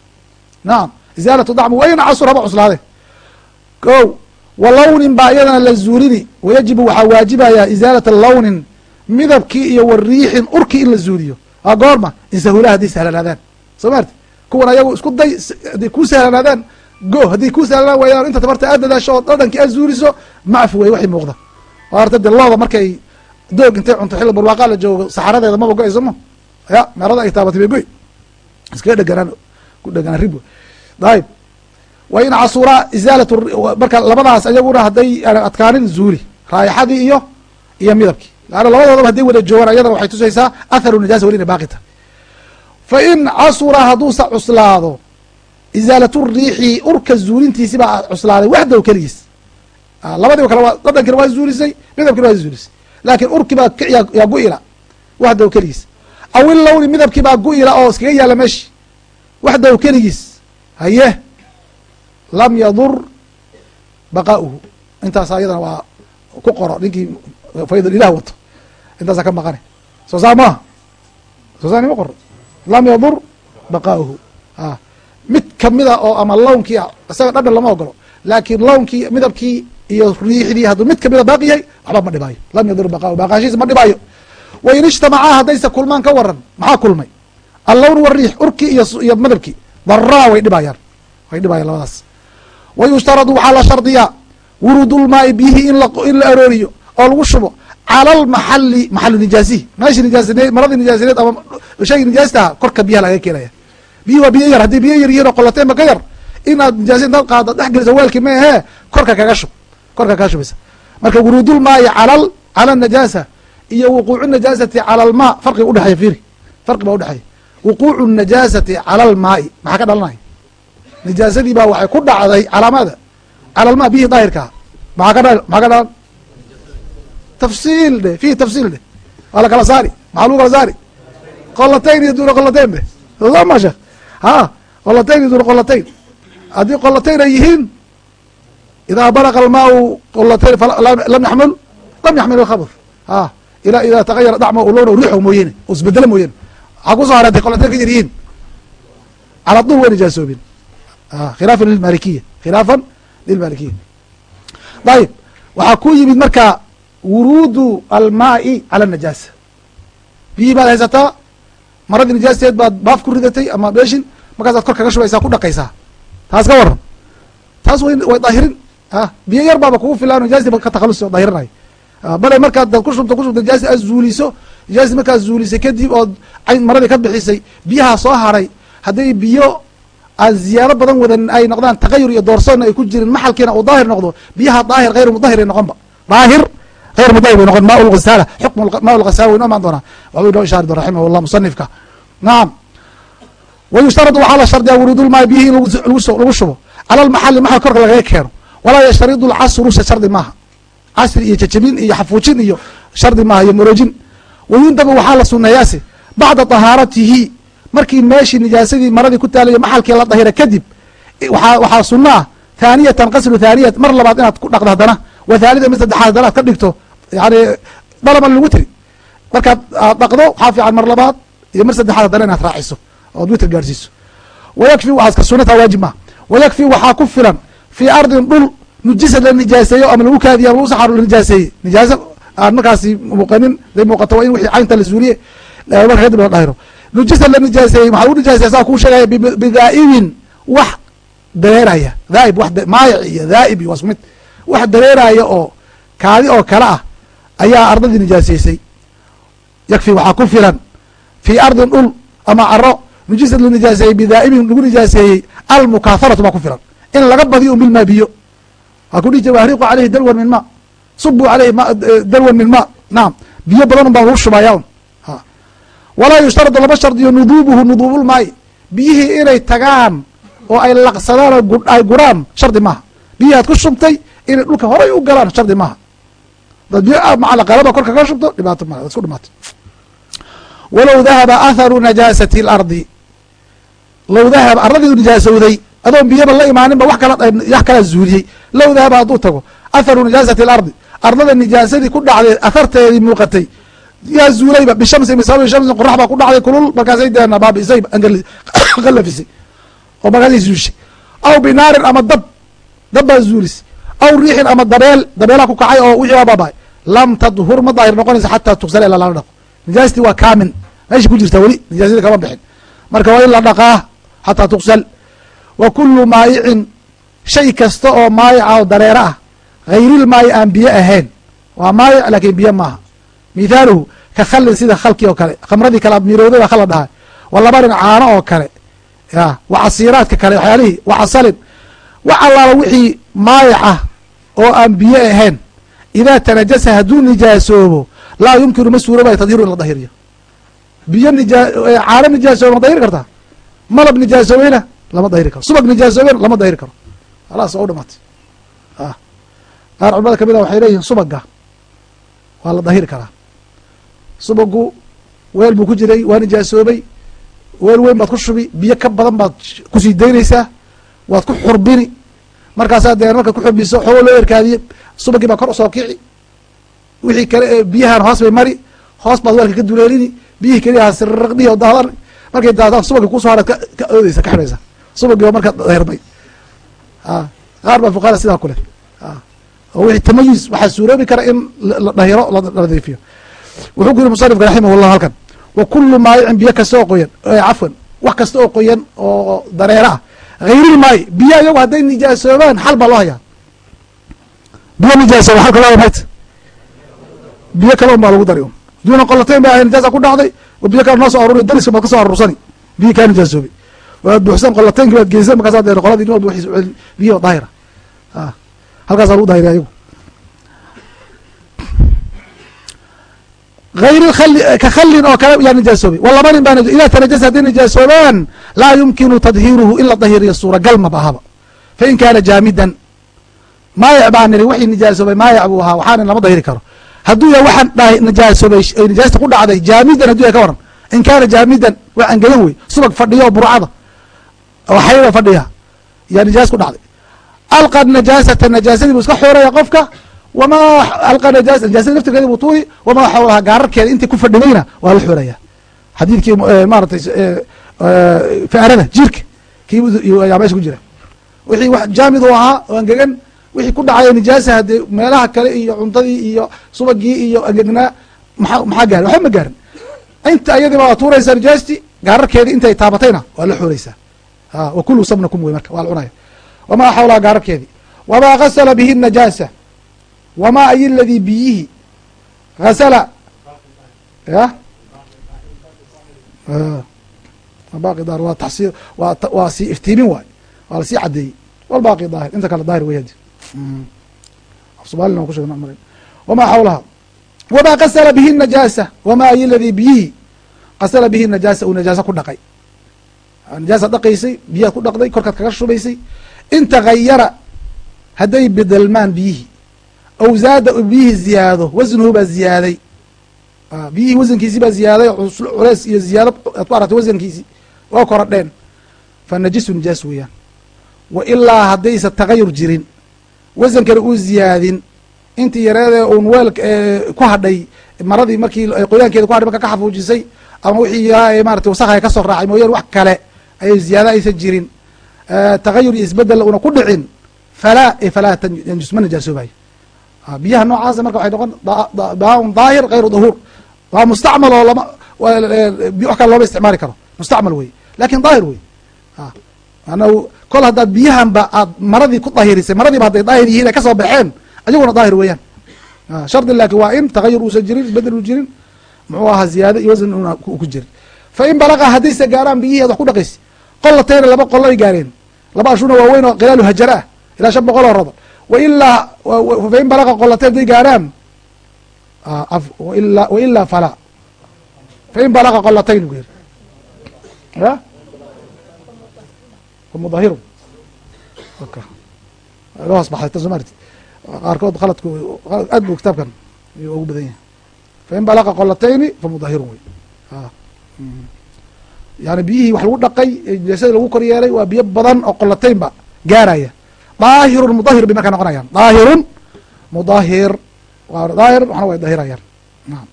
[SPEAKER 1] nacam isaalatu dacmi wain casur haba cuslaade ko wa lawnin baa iyadana la zuulini wayajibu waxaa waajibaya isaalata lawnin midabkii iyo wariixin urkii in la zuuliyo a goorma in sahulaha hadday sahlanaadaan. Soo maarti kuwan ayagu isku day hadday ku sahlanaadaan go haddii ku sahlanaan waayaan inta tabarta aad dadaasho oo dhadhankii aad zuuliso macfi wey waxay muuqda. Arta de looda markay doog intay cunto xilli barwaaqaa la joogo saxaradeeda maba go'ayso ma ya meerada ay taabatay bay goy. Iskaga dheganaan ku dheganaan rib. Dayib wa in casura isaalat marka labadaas ayaguna hadday adkaanin zuuli raayaxadii iyo iyo midabkii. Laanna labadoodaba hadday wada joogaan ayadana waxay tusaysaa atharu nijaasa weli ina baaqi tahay. Fa in casura hadduusa cuslaado izaalatu riixi urka zuulintiisi baa cuslaaday waxdaw keligiis. Labadiiba kale waa dhadhankina waa zuulisay midabkina waa zuulisay laakiin urkii baa yaa gu-ila waxdaw keligiis. Aw ilowni midabkii baa gu-ila oo iskaga yaalla meeshi. Waxdaw keligiis. Haye. Lam yadur baqaa'uhu. Intaas ayadana waa ku qoro. Ninkii faydul ilah wato. Intaasaa ka maqane. Soo saa maaha? Soo saa nima qoro? Lam yadur baqaa'uhu. A mid kamida oo ama lownkii ah isaga dhadhan lama ogolo laakiin lownkii midabkii iyo riixdii hadduu mid kamida baaqi waxba ma dhibaayo. Lam baqaa'uhu baaqaashiisa ma dhibaayo. Wain ijtamacaa haddayse kulmaan ka waran maxaa kulmay? Allown wariix urkii iyo iyo midabkii daraa way dhibayaan way dhibayaan labadaas. Wa yushtaradu waxaa la shardiyaa wurudulmaai biyihii in la arooriyo oo lagu shubo cala lmaxali maxalu nijaasihi. Meeshii nijaasineed maradii nijaasineed ama shaygii nijaastaha korka biyaha lagaga keenaya. Biyi waa biyo yar haddii biyo yar yihiin oo qolateen ka yar inaad nijaasi intaad qaado dhex gelisa weelkii ma ahee korka kaga shub korka kaga shubaysa marka wurudulmaai calal cala najaasa iyo wuquucu najaasati cala almaa farqiga udhexeeya fiiri. Farqi baa udhexeeya wuquucu najaasati cala almaai maxaa ka dhalanaya nijaasadii baa waxay ku dhacday calaamada. Cala almaa biyihii daahirkaa maxaa ka dha maxaa ka dhalan? Tafsiil dhe fihi tafsiil dheh waa la kala saari maxaa lagu kala saari? Qolatayn iyo duuna qolatayn dheh soo ma sheekh ha qolatayn iyo duuna qolatayn haddii qolatayn ay yihiin idaa balaqa almaau qolatayn lam yaxmul lam yaxmil ilkhabr ha ila ida tagayara dacma lowna riixo mooyeene oo isbedelo mooyeene waxaa ku soo haray haday qolatayn ka yar yihiin cala dul way nijaasoobin khilaafan lilmalikiya khilaafan lilmalikiya ayib waxaa ku yimid marka wuruudu almaai cala najaasa biyihii baad haysataa maradii nijaasteed baad baaf ku ridatay ama beeshin markaasaad kor kaga shubaysaa ku dhaqaysaa taas ka waran taas way daahirin a biyo yar baaba kugu filaan nijaastii ba ka takhalusi oo daahirinayo bale markaad dad kushubto kushubto nijaasti aad zuuliso nijaasti markaad zuulisay kadib ood maradii ka bixisay biyaha soo haray hadday biyo aan ziyaado badan wadan ay noqdaan tagayur iyo doorsoonna ay ku jirin maxalkiina uu daahir noqdo? Biyaha daahir hayr mudahir ay noqonba daahir hayr mudahir bay noqon. Maa lghasaala xukm maa lghasaala wayno imaan doonaa waxbuu inoo ishaari doon raximah llah musanifka nacam wa yushtaradu waxaa la shardiyaa wuruudulmaai biyihii in lagu shubo. Cala maxal korka lagaga keeno walaa yashtaridu lcasru shardi maaha. Casri iyo jajabin iyo xafuujin iyo shardi maaha iyo moroojin wayundabu waxaa la suneeyaase bacda tahaaratihi. Markii meeshii nijaasadii maradii ku taalayo maxalkii la dahira kadib waxaa suna ah thaaniyatan qaslu thaaniya mar labaad inaad ku dhaqdo haddana wa mid saddexaad haddana ad ka dhigto yani dalaban lagu tiri. Markaad aad dhaqdo waxaa fiican mar labaad iyo mar saddexaad haddana inaad raaciso ood witr gaarsiiso wayakfi waaska sunataa waajib maa wayakfi waxaa ku filan fii ardin dhul nujisa la nijaaseeyo ama lagu kaadiyo ama lagu saxaro la nijaaseeyey. Nijaaso aan markaasi muuqanin day muuqato waa in wixii caynta la suuliye marka kadib la dhahiro nujisa la nijaaseeyey maxaa lagu nijaasaya saa kuu sheegaya bidaa'ibin wax dareeraya. Daaib wax maayic iyo daa'ib iyo mid wax dareeraya oo kaadi oo kale ah ayaa ardadii nijaaseysay. Yakfi waxaa ku filan fii ardin dhul ama caro nujisad la nijaaseeyey bidaa'ibin lagu nijaaseeyey almukaaharatu baa ku filan. In laga badiyo un biyo waa ku dhihi jira wahriqu caleyhi dalwan min ma. Subuu aleyhi dalwan min ma. Naam. Biyo badan baa lagu shubaya un walaa yushtaradu lama shardiyo nuduubuhu nuduubulmaayi biyihii inay tagaan oo ay laqsadaan oo ay guraan shardi maaha biyihii aad ku shubtay inay dhulka horay u galaan. Shardi maaha dad biyo macalaqalaba korka kaga shubto dhibaato ma isku dhimaato walow dahaba atharu najaasati اlardi low dahaba ardadii nijaasowday adoon biyaba la imaaninba wax kala wax kala zuuliyey low dahaba hadduu tago. Atharu najaasati اlardi ardada nijaasadii ku dhacday atharteedii muuqatay. Yaa zuulayba bishamsi bisababi shamsi qorax baa ku dhacday kulul markaasay deena baabi'isay qalafisay oo markaasay zuushay aw binaarin ama dab dab baa zuulisay aw riixin ama dabeel dabeelaa ku kacay oo wixii baa baaba'ay lam tadhur ma daahir noqonaysa xataa tugsala ilaa lala dhaqo. Nijaastii waa kaamin. Meesha ku jirta weli nijaasadii kama bixin. Marka waa in la dhaqaa xataa tugsal. Wa kulu maayicin shay kasta oo maayica oo dareero ah hayrilmaayi aan biyo ahayn. Waa maayic laakiin biyo maaha. Mithaaluhu ka khalin sida khalkii oo kale khamradii kale mirowday baa khala dhahay wa labarin caano oo kale. Ya wa casiiraadka kale waxyaalihii wa casalin. Wax allaala wixii maayic ah oo aan biyo ahayn idaa tanajasa hadduu nijaasoobo laa yumkinu ma suuroobayo tadhiru in la dahiriyo. Biyo nijaa caano nijaasooba ma dahiri kartaa? Malab nijaasoobeyna lama dahiri karo. Subag nijaasoobeen lama dahiri karo khalaas waa u dhamaatay qaar culamada ka mid a waxay leeyihiin subaga waa la dahiri karaa subagu weel buu ku jiray waa nijaasoobay weel weyn baad ku shubi biyo ka badan baad ku sii daynaysaa waad ku xurbini markaasaa dee marka ku xurbiso xoogo loo erkaadiye subagii baa kor u soo kici wixii kale ee biyahan hoos bay mari hoos baad weelka ka duleelini biyihii keliyaha sirraqdhihi oo daadan markay daadaan subagii ku soo haraad ka oodeysa ka xidhaysa subagii baa markaa dahirmay a qaar baa fuqaada sidaa kuleh oo wixii tamayuz waxaa suuroobi kara in la dhahiro la nadiifiyo. Wuxuu ku yiri musanifka raximah llah halkan wa kulu maayicin biyo kasta oo qoyan. Cafwan wax kasta oo qoyan oo dareero ah. Hayrilmaayi biyo iyagu hadday nijaasoobaan xal baa loo hayaa. Biyo nijaasooba xalka loo mayta biyo kale un baa lagu dari un duuna ahay nijaasa ku dhacday biyo kale noo soo aruri dariska baad ka aruursani. Biyi kaa nijaasoobay waad buuxsan tadhiiruhu in kaana jaamidan maayac angegan wey subag fadhiyo burcada oo xayda fadhiya. Yaa nijaas ku dhacday. Alqa najaasata najaasadii buu iska xooraya qofka. Wamaa alqa najaasa najaasadi laftirkeedi buu tuuri. Wamaa xawlaha gaararkeeda intii ku fadhidayna waa la xooraya xadiidkii maaratay faarada jirka. Kii ku jira. Wixii wax jaamid u ahaa oo angegan wixii ku dhacaya nijaasa haddee meelaha kale iyo cuntadii iyo subagii iyo angegnaa maa maxaa gaarin waxba ma gaarin. Inta ayadii baa tuuraysaa gaararkeedii intay taabatayna waa la xooreysaa wa kulu sabnakum wey marka waa la cunaya. Wamaa xawlaha gaararkeedii wamaa gasala bihi najaasa? Wamaa ay ladii biyihi gasala ya? Baaqi daahir waa taxsiir waa waa sii iftiimin waay. Waa la sii cadeeyey walbaaqi daahir inta kale daahir wey hadi somalina waan kusheg wamaa xawlaha wamaa gasala bihi najaasa? Wamaa ay ladii biyihi gasala bihi najaasa? Uu najaasa ku dhaqay najaasa dhaqaysay biyaad ku dhaqday korkaad kaga shubaysay. In tagayara hadday bedelmaan biyihi. Aw zaada biyihii ziyaado wasnuhu baa ziyaaday. Biyihii wasankiisii baa ziyaaday culeys iyo ziyaado aad ku aragtay wasankiisii waa koradheen fa najisu nijaas weeyaan. Wa ilaa haddaysa tagayur jirin. Wasankana uu ziyaadin. Intii yareedee uun weel ku hadhay maradii markii qoyaankeeda ku hadhay marka ka xafuujisay ama wixii yaraa ee maratay wasakha ka soo raacay mooyaan wax kale ayay ziyaado aysan jirin tagayur iyo isbeddel una ku dhicin falaa e falaa tanjus ma najaasoobayo. Biyaha noocaasa marka waxay noqon baaun daahir hayru dahuur. Waa mustacmal oo lama wax kale looma isticmaali karo. Mustacmal wey laakiin daahir wey ana kol haddaad biyahanba aad maradii ku dahirisay maradiiba hadday daahir yihiin ay ka soo baxeen ayaguna daahir weeyaan. Shardi laakin waa in tagayur uusan jirin isbeddel u jirin muxuu ahaa ziyaado iyo wasan una ku jirin. Fa in balaqa haddayse gaaraan biyihii ad wax ku dhaqaysa qolatayna laba qolo ay gaareen laba ashuna waaweyn oo khilaalu hajara ah ilaa shan boqol oo rodo wailaa fain balaqa qolatayn haday gaaraan wailaa falaa fain balaqa qolatayn bu yiri ya mudahiru ga hoos baxday tan somalit qaarkood khaladku aad bu kitaabkan ugu badan yahay fain balaqa qolatayni famudahirun wey yani biyihii wax lagu dhaqay najaasada lagu kor yeelay waa biyo badan oo qolataynba gaaraya. Daahirun mudahir bay markaa noqonayaan. Daahirun mudahir waa daahir waxna way dahirayaan naam.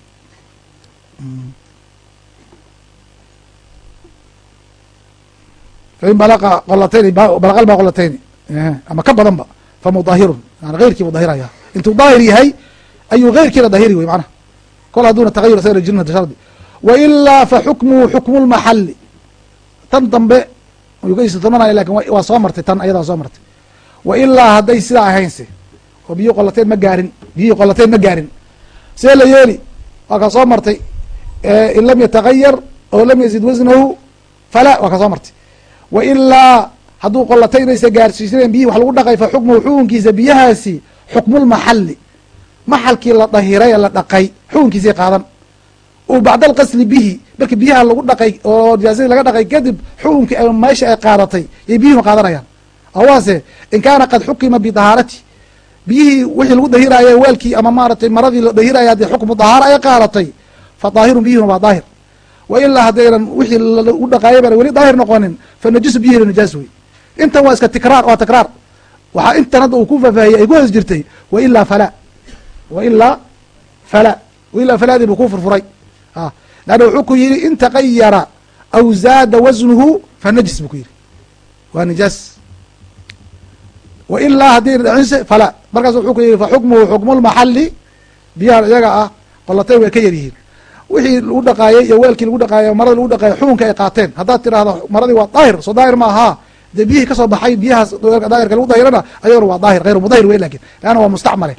[SPEAKER 1] Fain balaqa qolatayni balaqal baa qolatayni ama ka badan ba famudahirun yani heyrkii buu dahiraya intuu daahir yahay ayuu heyrkiina dahiri wey manaha kol hadduuna tagayur isagana jirin hada shardi wailaa fa xukmuhu xukmu lmaxali tan dambe istitomanaya laakiin waa soo martay tan ayadaa soo martay wailaa hadday sidaa ahaynse oo biyihi qolateen ma gaarin biyihii qolateen ma gaarin see la yeeli waa kaa soo martay in lam yatagayar oo lam yazid wasnahu falaa waa kaa soo martay wailaa hadduu qolataynaysa gaarsiisanayn biyihi wax lagu dhaqay fa xukmuhu xukunkiisa biyahaasi xukmulmaxali maxalkii la dahiray la dhaqay xukunkiisay qaadan u bacda alqasli bihi markii biyaha lagu dhaqay oo nijaasadii laga dhaqay kadib xukunkii meesha ay qaadatay yay biyihinu qaadanayaan. Awaase in kaana qad xukima bidahaarati biyihii wixii lagu dahiraaye waalkii ama maaratay maradii la dahiraya haddii xukmu dahaara ay qaadatay fa daahirun biyihina waa daahir. Wa ilaa haddaynan wixii lagu dhaqaayay bana weli daahir noqonin fa najisu biyihina najaas wey intan waa iska tikraar waa takraar waxaa intan hadda uu ku faafahiyey ay ku hoos jirtay wa ilaa falaa wa ilaa falaa wa ilaa falaadii buu ku furfuray lanna wuxuu ku yidhi in tagayara aw zaada wasnuhu fa najis buu ku yidhi. Waa nijaas wa ilaa haddii dhacinse falaa markaas wuxuu ku yidhi fa xukmuhu xukmu lmaxali biyahan iyaga ah qolatay way ka yar yihiin. Wixii lagu dhaqaayey iyo weelkii lagu dhaqaayey maradii lagu dhaqaayey xukunka ay qaateen. Haddaad tidhaahdo maradii waa daahir soo daahir ma ahaa dee biyihii ka soo baxay biyahaas daahirka lagu dahirana ayaguna waa daahir hayru mudahir wey laakiin leanna waa mustacmale.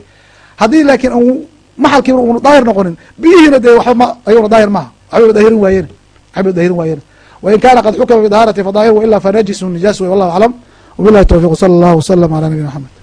[SPEAKER 1] Haddii laakiin maxalkiiba uunu daahir noqonin. Biyihiina dee waxba ma ayaguna daahir maaha. Waxbay dahirin waayeen. Waxbay dahirin waayeen. Wain kana qad xukima bidahaarati fadaahir wailaa fanajisu nijaas wey wallahu aclam wabilahi towfiq wsala allahu wasalam ala nabiyina maxamed